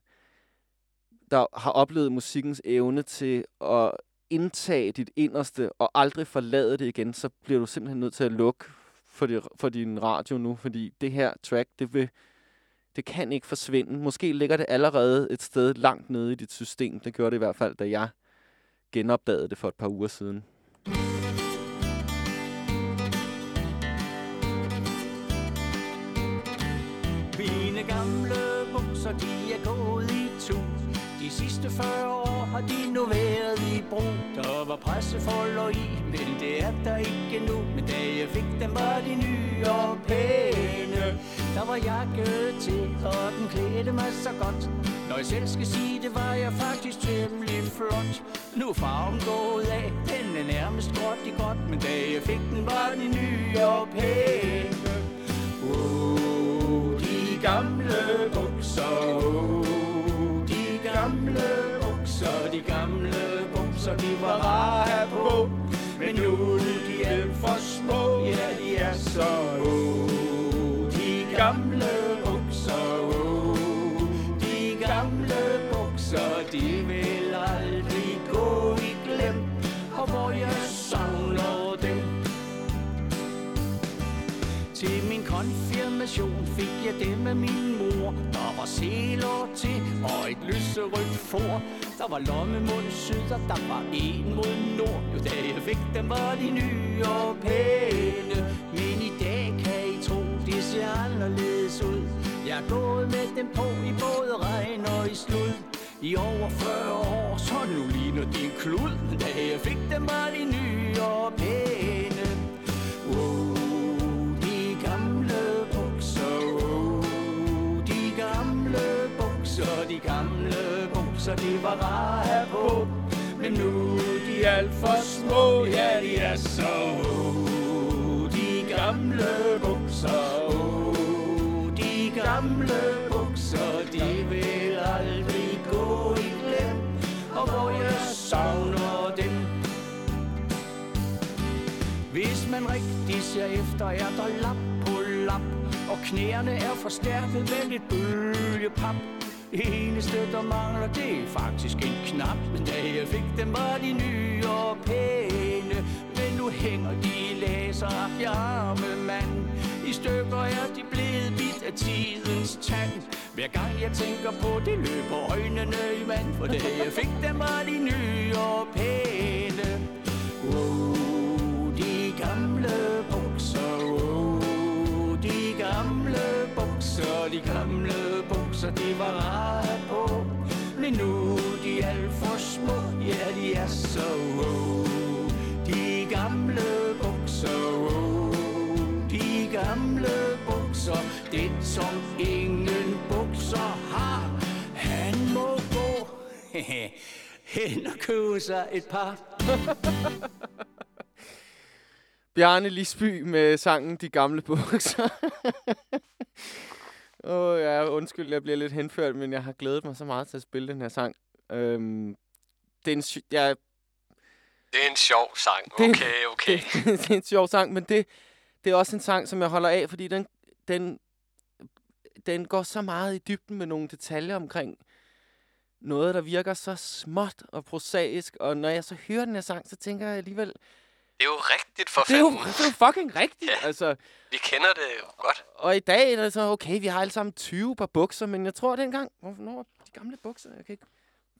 der har oplevet musikkens evne til at indtage dit inderste og aldrig forlade det igen, så bliver du simpelthen nødt til at lukke for, det, for din radio nu, fordi det her track, det, vil, det kan ikke forsvinde. Måske ligger det allerede et sted langt nede i dit system. Det gjorde det i hvert fald, da jeg genopdagede det for et par uger siden. Mine gamle bukser, de er gået i tu. De sidste 40 år har de nu været i brug. Der var pressefolder i, men det er der ikke nu. Men da jeg fik dem, var de nye og pæne. Der var jakke til, og den klædte mig så godt. Når jeg selv skal sige det, var jeg faktisk temmelig flot. Nu er farven gået af, den er nærmest gråt i godt. Men da jeg fik den, var de nye og pæne. Oh, de gamle bukser, oh, så de var rare at have på. Men nu er de alt for små, ja, de er så oh, de gamle bukser, oh, de gamle bukser, de vil aldrig gå i glem. Og hvor jeg savner dem, til min konfirmation fik jeg det med min mor. Der var sæler til og et lyserødt for. Der var lommemund syd, og der var en mod nord. Jo, da jeg fik dem, var de nye og pæne. Men i dag kan I tro, det ser anderledes ud. Jeg er gået med dem på i både regn og i slud. I over 40 år, så nu ligner de en klud. Da jeg fik dem, var de nye og pæne. Så de var rare at have på. Men nu er de alt for små, ja, de er så oh, de gamle bukser, oh, de gamle bukser, de vil aldrig gå i glem. Og hvor jeg savner dem, hvis man rigtig ser efter, er der lap på lap. Og knæerne er forstærket med lidt bølgepap. Det eneste, der mangler, det er faktisk en knap. Men da jeg fik dem, var de nye og pæne. Men nu hænger de i laser, arme mand. I stykker er de blevet bit af tidens tand. Hver gang jeg tænker på det, løber øjnene i vand. For da jeg fik dem, var de nye og pæne. Wow, de gamle bukser, wow, de gamle bukser, de gamle bukser, de var rare på. Men nu er de alt for små, ja, de er så oh. De gamle bukser, oh. de gamle bukser, det som ingen bukser har. Han må gå hen og købe sig et par. Bjarne Lisby med sangen De Gamle Bukser. Åh oh, ja, undskyld, jeg bliver lidt henført, men jeg har glædet mig så meget til at spille den her sang. Øhm, det er en, sy- ja, Det er en sjov sang. Det- Okay, okay. det, det er en sjov sang, men det, det er også en sang, som jeg holder af, fordi den, den, den går så meget i dybden med nogle detaljer omkring noget, der virker så småt og prosaisk. Og når jeg så hører den her sang, så tænker jeg alligevel, Det er jo rigtigt for det er, jo, det er jo fucking rigtigt. Ja. Altså, Vi kender det jo godt. og i dag er det så, okay, vi har alle sammen 20 par bukser, men jeg tror dengang, hvornår de gamle bukser, jeg kan ikke...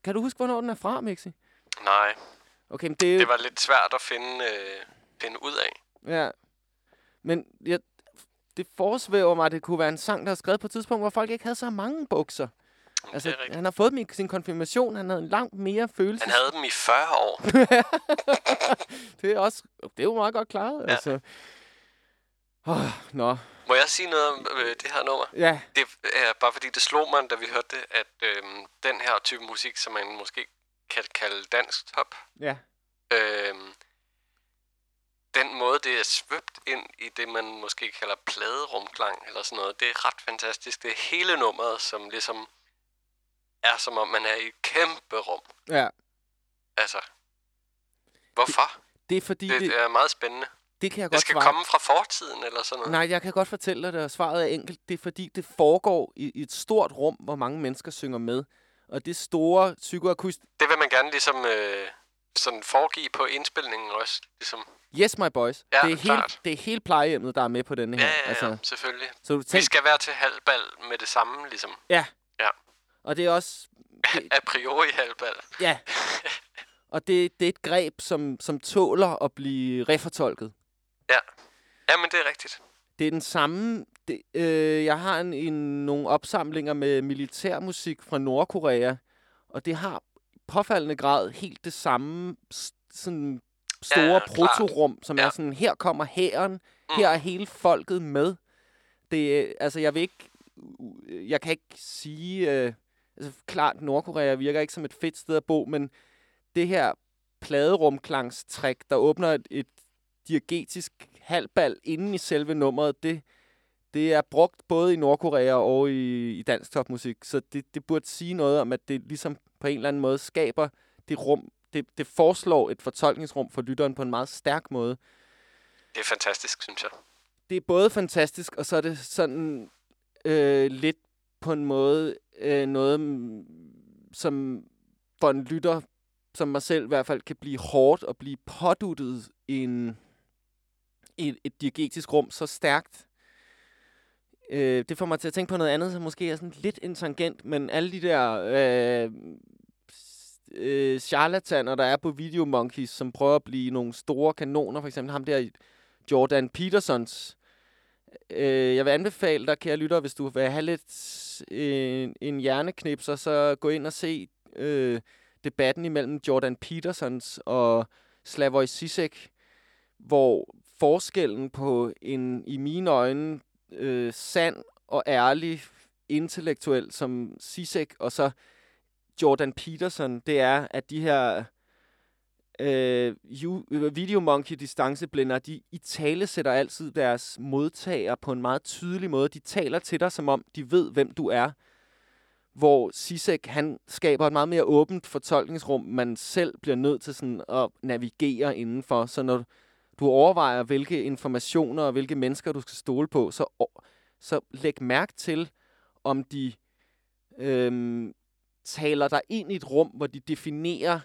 Kan du huske, hvornår den er fra, Mixi? Nej, Okay, men det det var lidt svært at finde, øh, finde ud af. Ja. Men jeg, det forsvæver mig, at det kunne være en sang, der er skrevet på et tidspunkt, hvor folk ikke havde så mange bukser. Altså, Altså, han har fået dem i sin konfirmation. Han havde en langt mere følelse. Han havde dem i 40 år. det er også... Det er jo meget godt klaret, Ja. altså. Oh, nå. Må jeg sige noget om øh, det her nummer? Ja, Det er bare fordi, det slog mig, da vi hørte det, at øh, den her type musik, som man måske kan kalde dansk top, ja. øh, den måde, det er svøbt ind i det, man måske kalder pladerumklang eller sådan noget, det er ret fantastisk. Det er hele nummeret, som ligesom er som om, man er i et kæmpe rum. Ja. Altså, hvorfor? Det er fordi, Det, det, det er meget spændende. det kan jeg Det godt skal svare. komme fra fortiden eller sådan noget. Nej, jeg kan godt fortælle dig det, og svaret er enkelt. Det er fordi, det foregår i, i et stort rum, hvor mange mennesker synger med. Og det store psykoakust... Det vil man gerne ligesom øh, sådan foregive på indspilningen også. Ligesom. Yes, my boys. Ja, det, er helt, det er helt plejehjemmet, der er med på denne her. Ja, ja, ja, Altså, selvfølgelig. så du Vi tænk, skal være til halvbal med det samme, ligesom. Ja. Ja. Og det er også... Det, A priori halvbal. ja. Og det, det er et greb, som, som tåler at blive refortolket. Jamen, det er rigtigt. Det er den samme... Det, øh, jeg har en, en, nogle opsamlinger med militærmusik fra Nordkorea, og det har påfaldende grad helt det samme sådan store Ja, ja, protorum, som ja. Ja. er sådan, her kommer hæren, Mm. her er hele folket med. Det, øh, altså, jeg vil ikke... øh, Jeg kan ikke sige... Øh, altså, klart, Nordkorea virker ikke som et fedt sted at bo, men det her pladerumklangstræk, der åbner et, et diegetisk halvbal inde i selve nummeret, det, det er brugt både i Nordkorea og i, i dansk topmusik. Så det, det burde sige noget om, at det ligesom på en eller anden måde skaber det rum, det, det foreslår et fortolkningsrum for lytteren på en meget stærk måde. Det er fantastisk, synes jeg. Det er både fantastisk, og så er det sådan øh, lidt på en måde øh, noget, som for en lytter, som mig selv i hvert fald, kan blive hårdt og blive påduttet i en, i et, et diegetisk rum så stærkt. Øh, det får mig til at tænke på noget andet, som måske er sådan lidt en tangent, men alle de der øh, øh, charlataner, der er på Video Monkeys, som prøver at blive nogle store kanoner, for eksempel ham der Jordan Petersons. Øh, jeg vil anbefale dig, kære lytter, hvis du vil have lidt øh, en hjerneknipser, så gå ind og se øh, debatten imellem Jordan Petersons og Slavoj Zizek, hvor forskellen på en, i mine øjne, øh, sand og ærlig intellektuel som Zizek, og så Jordan Peterson, det er, at de her øh, øh, Videomonkey distanceblinder, de i tale sætter altid deres modtager på en meget tydelig måde. De taler til dig, som om de ved, hvem du er. Hvor Sisek, han skaber et meget mere åbent fortolkningsrum, man selv bliver nødt til sådan at navigere indenfor. Så når du overvejer, hvilke informationer og hvilke mennesker du skal stole på, så, så læg mærke til, om de øhm, taler dig ind i et rum, hvor de definerer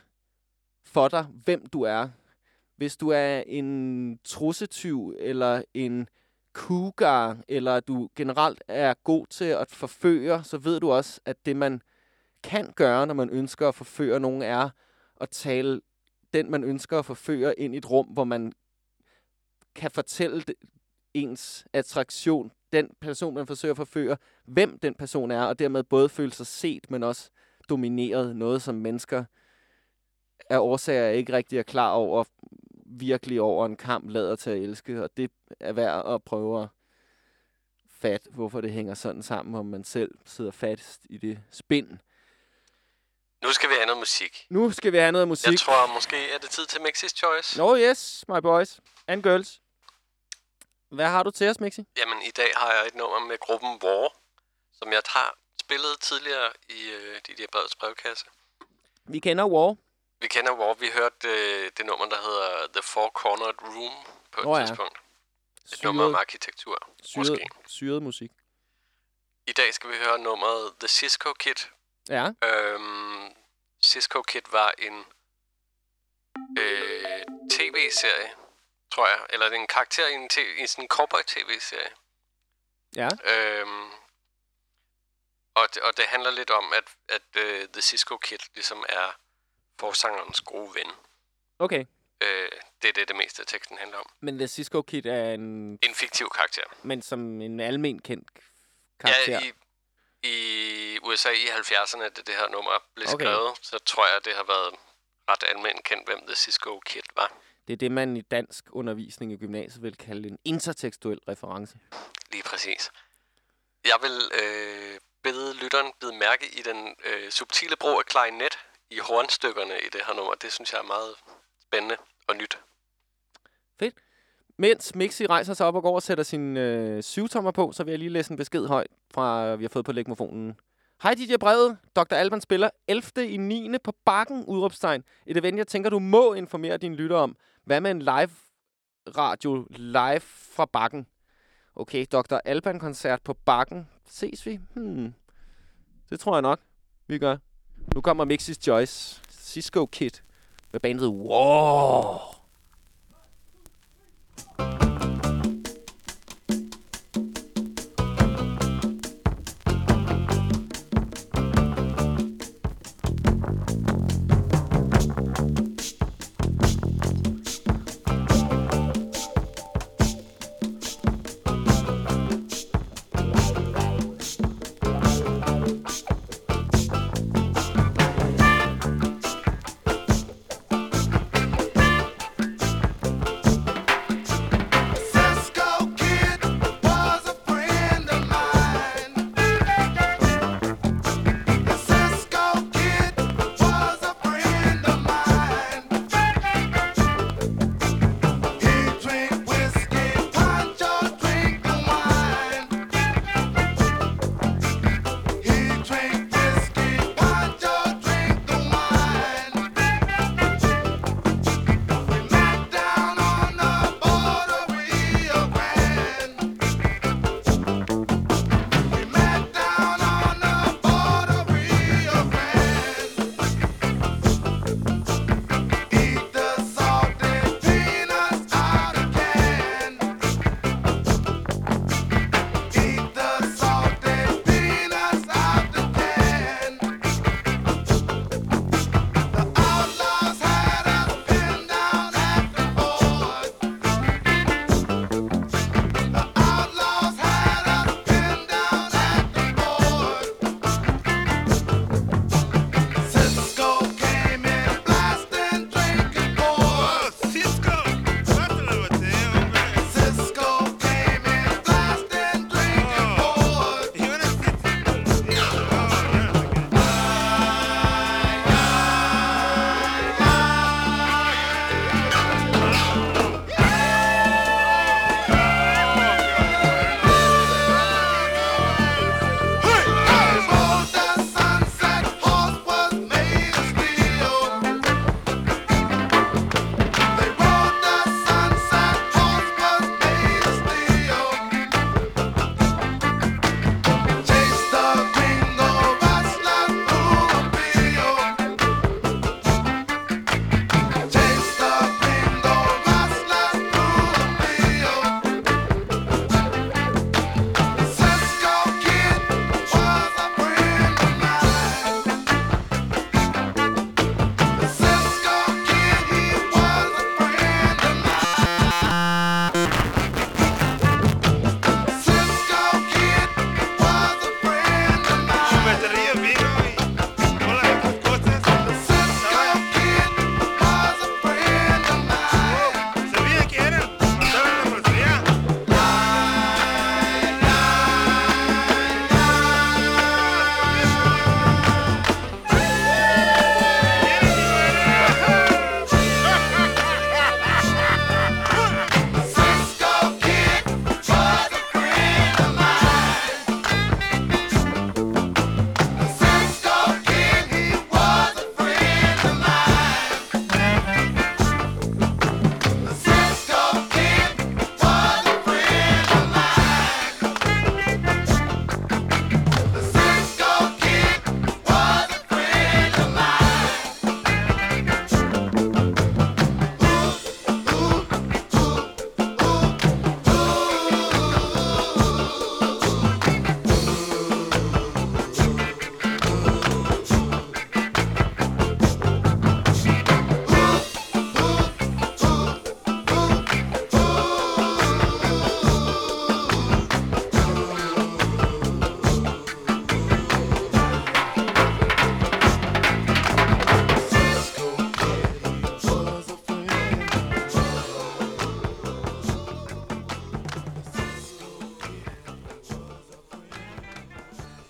for dig, hvem du er. Hvis du er en trussetyv, eller en cougar, eller du generelt er god til at forføre, så ved du også, at det man kan gøre, når man ønsker at forføre nogen, er at tale den, man ønsker at forføre, ind i et rum, hvor man kan fortælle ens attraktion, den person, man forsøger at forføre, hvem den person er, og dermed både føle sig set, men også domineret. Noget, som mennesker af årsager ikke rigtig er klar over, virkelig over en kamp lader til at elske, og det er værd at prøve at fat, hvorfor det hænger sådan sammen, om man selv sidder fast i det spind. Nu skal vi have noget musik. Nu skal vi have noget musik. Jeg tror måske, er det tid til Mixis Choice. No, yes, my boys and girls. Hvad har du til os, Mixi? Jamen, i dag har jeg et nummer med gruppen War, som jeg har spillet tidligere i øh, de der brevkasse. Vi kender War. Vi kender War. Vi hørte øh, det nummer, der hedder The Four Cornered Room på et Nå ja. tidspunkt. Et nummer om arkitektur, syret, måske. syret musik. I dag skal vi høre nummeret The Cisco Kid. Ja. Øhm, Cisco Kid var en øh, tv-serie, tror jeg. Eller det er en karakter i en, TV, i sådan en cowboy-tv-serie. Ja. Øhm, og, det, og det handler lidt om, at, at uh, The Cisco Kid ligesom er forsangerens gode ven. Okay. Øh, det er det, det meste af teksten handler om. Men The Cisco Kid er en... En fiktiv karakter. Men som en almen kendt karakter. Ja, i, i USA i 70'erne, da det her nummer blev Okay. skrevet, så tror jeg, det har været ret almindeligt kendt, hvem The Cisco Kid var. Det er det, man i dansk undervisning i gymnasiet vil kalde en intertekstuel reference. Lige præcis. Jeg vil øh, bede lytteren bide mærke i den øh, subtile brug af klarinet i hornstykkerne i det her nummer. Det synes jeg er meget spændende og nyt. Fedt. Mens Mixi rejser sig op og går og sætter sin øh, syvtommer på, så vil jeg lige læse en besked højt fra, øh, vi har fået på lægmofonen. Hej DJ Brede. Dr. Alban spiller 11. i 9. på Bakken, udråbstegn. Et event, jeg tænker, du må informere dine lytter om. Hvad med en live radio live fra Bakken? Okay, Dr. Alban-koncert på Bakken. Ses vi? Hmm. Det tror jeg nok, vi gør. Nu kommer Mixis Joyce. Cisco Kid. Med bandet Wow.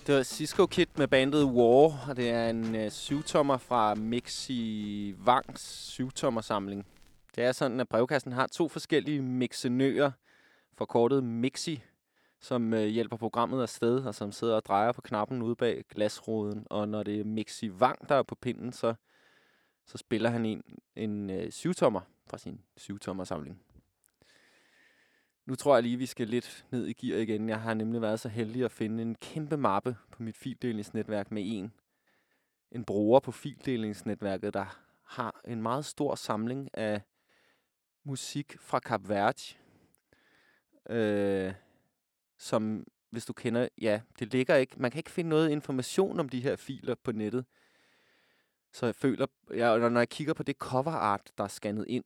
Det var Cisco Kid med bandet War, og det er en øh, syvtommer fra Mixi Vangs syvtommersamling. Det er sådan, at brevkassen har to forskellige mixenører, forkortet Mixi, som øh, hjælper programmet afsted, og som sidder og drejer på knappen ude bag glasruden. Og når det er Mixi Vang, der er på pinden, så, så spiller han en, en øh, syvtommer fra sin syvtommersamling. Nu tror jeg lige, vi skal lidt ned i gear igen. Jeg har nemlig været så heldig at finde en kæmpe mappe på mit fildelingsnetværk med en, en bruger på fildelingsnetværket, der har en meget stor samling af musik fra Cap Verde, øh, som, hvis du kender, ja, det ligger ikke, man kan ikke finde noget information om de her filer på nettet. Så jeg føler, ja, når jeg kigger på det cover art, der er scannet ind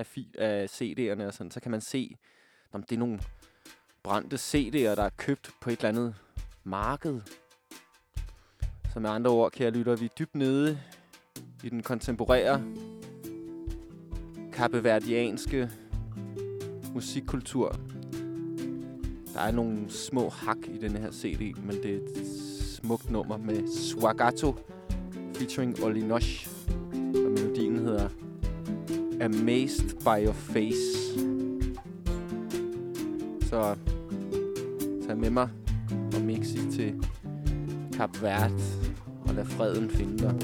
af, fil, af CD'erne og sådan, så kan man se, om det er nogle brændte CD'er, der er købt på et eller andet marked. Så med andre ord, kære lytter, vi er dybt nede i den kontemporære kapeverdianske musikkultur. Der er nogle små hak i den her CD, men det er et smukt nummer med Swagato featuring Olinosh. Og Amazed by Your Face. Så tag med mig og Mixi til Kap Vert og lad freden finde dig.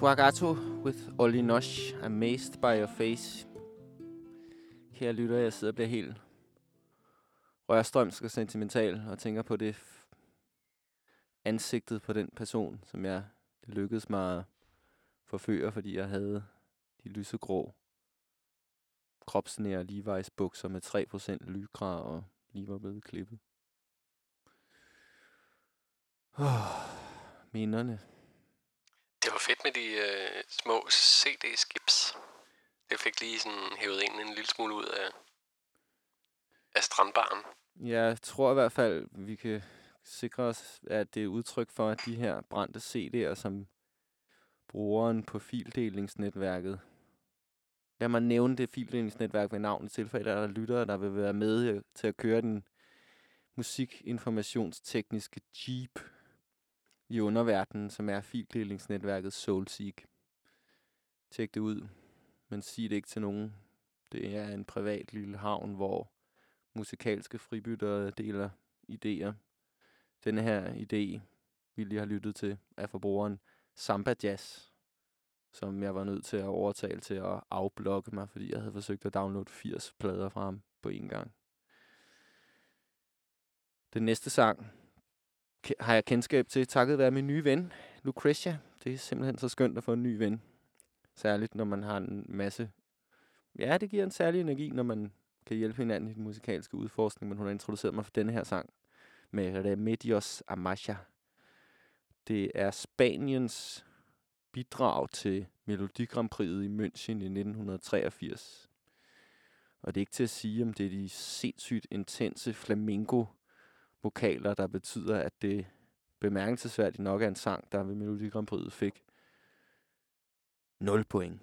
Swagato with Olinosh. Amazed by your face. Kære lytter, jeg sidder og bliver helt rørstrømsk og sentimental og tænker på det ansigtet på den person, som jeg det lykkedes mig at forføre, fordi jeg havde de lysegrå kropsnære Levi's bukser med 3% lykra og lige var blevet klippet. Oh, minderne. Det var fedt med de øh, små CD-skips. Det fik lige sådan hævet en en lille smule ud af, af strandbaren. Jeg tror i hvert fald, vi kan sikre os, at det er udtryk for, at de her brændte CD'er, som brugeren på fildelingsnetværket. Lad mig nævne det fildelingsnetværk ved navn i tilfælde, at der er lyttere, der vil være med øh, til at køre den musikinformationstekniske Jeep i underverdenen, som er fildelingsnetværket Soulseek. Tjek det ud, men sig det ikke til nogen. Det er en privat lille havn, hvor musikalske fribyttere deler idéer. Denne her idé, vi lige har lyttet til, er fra brugeren Samba Jazz, som jeg var nødt til at overtale til at afblokke mig, fordi jeg havde forsøgt at downloade 80 plader fra ham på én gang. Den næste sang har jeg kendskab til takket være min nye ven, Lucretia. Det er simpelthen så skønt at få en ny ven. Særligt når man har en masse... Ja, det giver en særlig energi, når man kan hjælpe hinanden i den musikalske udforskning, men hun har introduceret mig for denne her sang med Remedios Amasha. Det er Spaniens bidrag til Melodi Grand Prix'et i München i 1983. Og det er ikke til at sige, om det er de sindssygt intense vokaler, der betyder, at det bemærkelsesværdigt nok er en sang, der ved Melodi Grand Prix fik 0 point.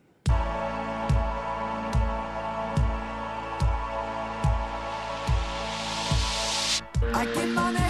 I give money.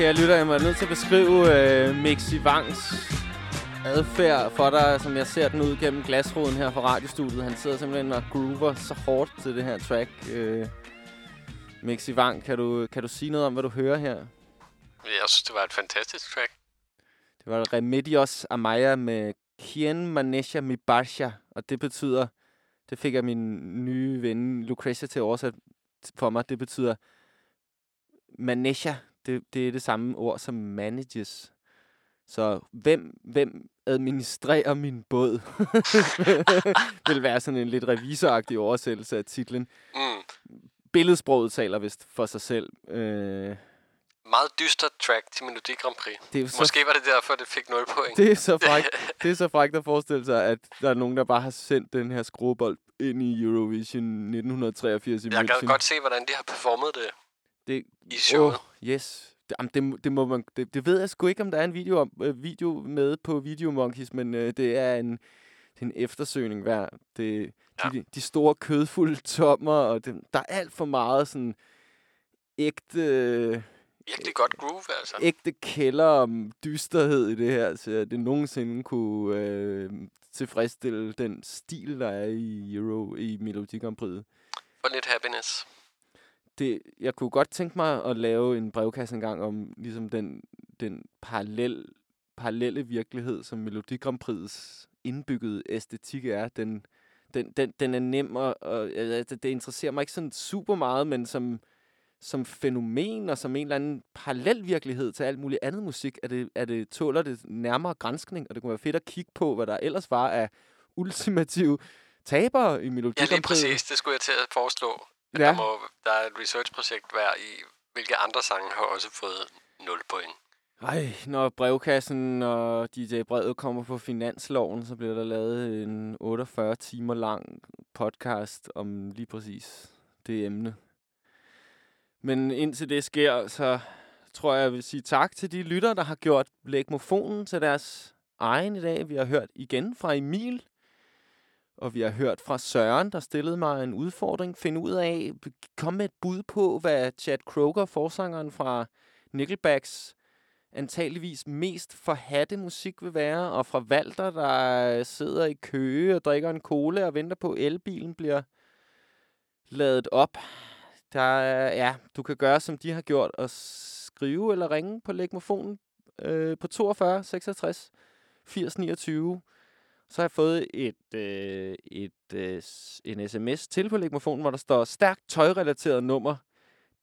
Jeg lytter. Jeg må nødt til at beskrive øh, Mixi Wangs adfærd for dig, som jeg ser den ud gennem glasruden her fra radiostudiet. Han sidder simpelthen og groover så hårdt til det her track. Øh, Mixi Wang, kan du, kan du sige noget om, hvad du hører her? Jeg synes, det var et fantastisk track. Det var Remedios Amaya med Kien Manesha Mibasha, og det betyder, det fik jeg min nye ven Lucretia til at oversætte for mig, det betyder Manesha, det, det er det samme ord som manages. Så hvem, hvem administrerer min båd? vil være sådan en lidt revisoragtig oversættelse af titlen. Mm. Billedsproget taler vist for sig selv. Øh, Meget dyster track til Melodi Grand Prix. Det er så- Måske var det derfor, det fik 0 point. Det er så frækt. det er så frækt at forestille sig, at der er nogen, der bare har sendt den her skruebold ind i Eurovision 1983 i Jeg kan godt se, hvordan de har performet det. Det, i showet. Oh, yes. Det, jamen, det, må- det, må man, det, det ved jeg sgu ikke, om der er en video, om, øh, video med på Video Monkeys, men øh, det er en, det er en eftersøgning værd. Det, ja. de, de store kødfulde tommer, og det, der er alt for meget sådan ægte, Virkelig godt groove, altså. ægte kælder om dysterhed i det her, så det nogensinde kunne øh, tilfredsstille den stil, der er i Euro, i Melodi Grand Prix. For lidt happiness. Det, jeg kunne godt tænke mig at lave en brevkasse en gang om ligesom den, den parallel, parallelle virkelighed, som Melodi Grand indbyggede æstetik er. Den, den, den, den er nem, og, og altså, det interesserer mig ikke sådan super meget, men som, som fænomen og som en eller anden parallel virkelighed til alt muligt andet musik, er det, er det, tåler det nærmere grænskning, og det kunne være fedt at kigge på, hvad der ellers var af ultimative tabere i Melodi Ja, lige præcis. Det skulle jeg til at foreslå. Ja. der, må, der er et researchprojekt hver i, hvilke andre sange har også fået 0 point. Ej, når brevkassen og DJ Brevet kommer på finansloven, så bliver der lavet en 48 timer lang podcast om lige præcis det emne. Men indtil det sker, så tror jeg, jeg vil sige tak til de lytter, der har gjort lægmofonen til deres egen i dag. Vi har hørt igen fra Emil, og vi har hørt fra Søren, der stillede mig en udfordring. Find ud af, kom med et bud på, hvad Chad Kroger, forsangeren fra Nickelbacks antageligvis mest forhatte musik vil være, og fra Walter, der sidder i køge og drikker en cola og venter på, at elbilen bliver ladet op. Der ja, du kan gøre, som de har gjort, og skrive eller ringe på legmofonen øh, på 42 66 80 29. Så har jeg fået et, øh, et, øh, en sms til på legmofonen, hvor der står stærkt tøjrelateret nummer.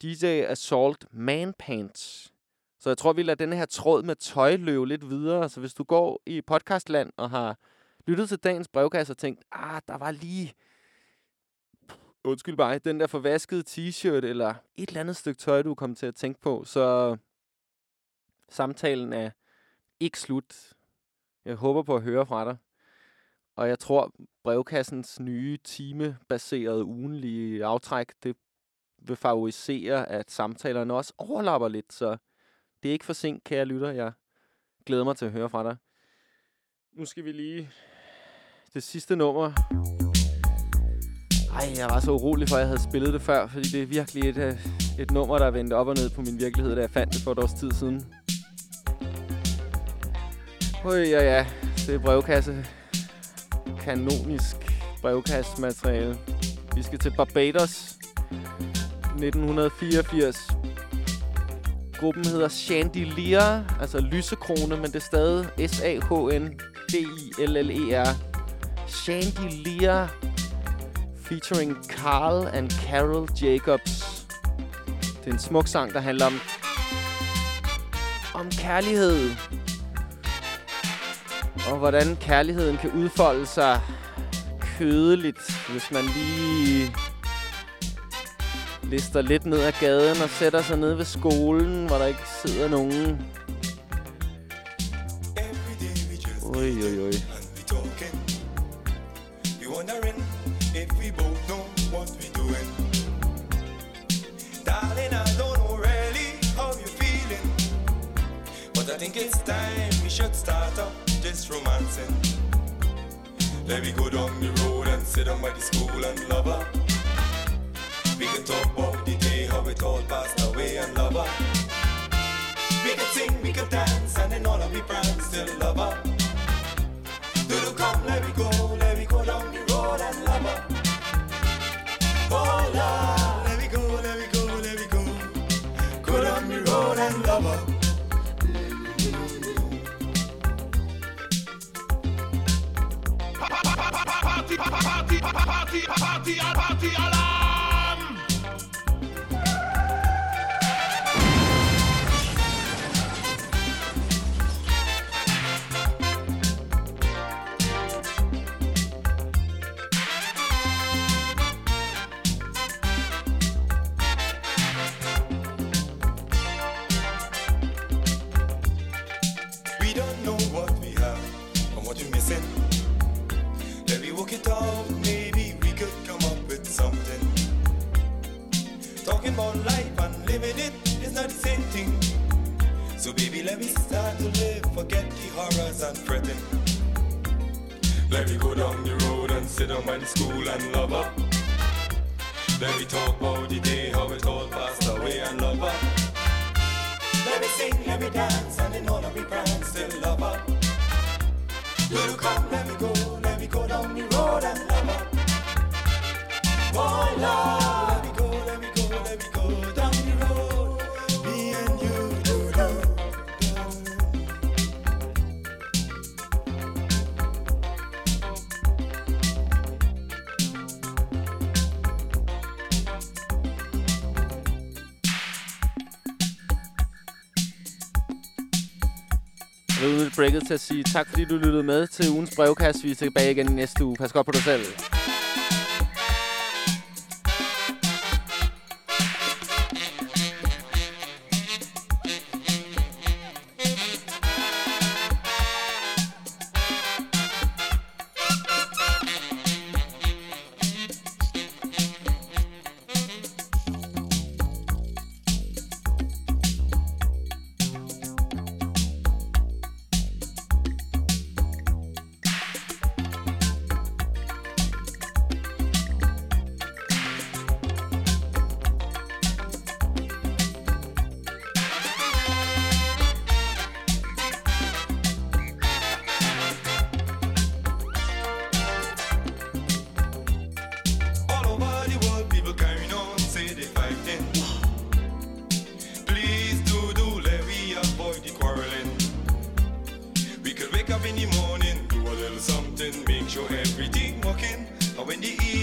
DJ Assault Man Pants. Så jeg tror, vi lader denne her tråd med tøj løbe lidt videre. Så hvis du går i podcastland og har lyttet til dagens brevkasse og tænkt, ah, der var lige, undskyld mig, den der forvaskede t-shirt eller et eller andet stykke tøj, du kom til at tænke på, så samtalen er ikke slut. Jeg håber på at høre fra dig. Og jeg tror, brevkassens nye timebaserede ugenlige aftræk, det vil favorisere, at samtalerne også overlapper lidt, så det er ikke for sent, kære lytter. Jeg glæder mig til at høre fra dig. Nu skal vi lige... Det sidste nummer. Ej, jeg var så urolig for, at jeg havde spillet det før, fordi det er virkelig et, øh, et nummer, der vendte op og ned på min virkelighed, da jeg fandt det for et års tid siden. Øj, ja, ja. Det er brevkasse. Kanonisk brevkastmateriale. Vi skal til Barbados. 1984. Gruppen hedder Chandelier, altså lysekrone, men det er stadig S-A-H-N-D-I-L-L-E-R. Chandelier featuring Carl and Carol Jacobs. Det er en smuk sang, der handler om om kærlighed. Og hvordan kærligheden kan udfolde sig kødeligt, hvis man lige lister lidt ned ad gaden og sætter sig ned ved skolen, hvor der ikke sidder nogen. Oj, oj, oj. You if we both know what we doing? Darling, I don't know really how you feeling, but I think it's time we should start up this romancing. Let me go down the road and sit down by the school and lover. We can talk about the day, how it all passed away and lover. We can sing, we can dance, and in all of we prance still lover. Do come, let me go, let me go down the road and lover. Oh, love. let me go, let me go, let me go. Go down the road and lover. party, party, party, party alarm. til at sige tak, fordi du lyttede med til ugens brevkast. Vi er tilbage igen næste uge. Pas godt på dig selv. the east.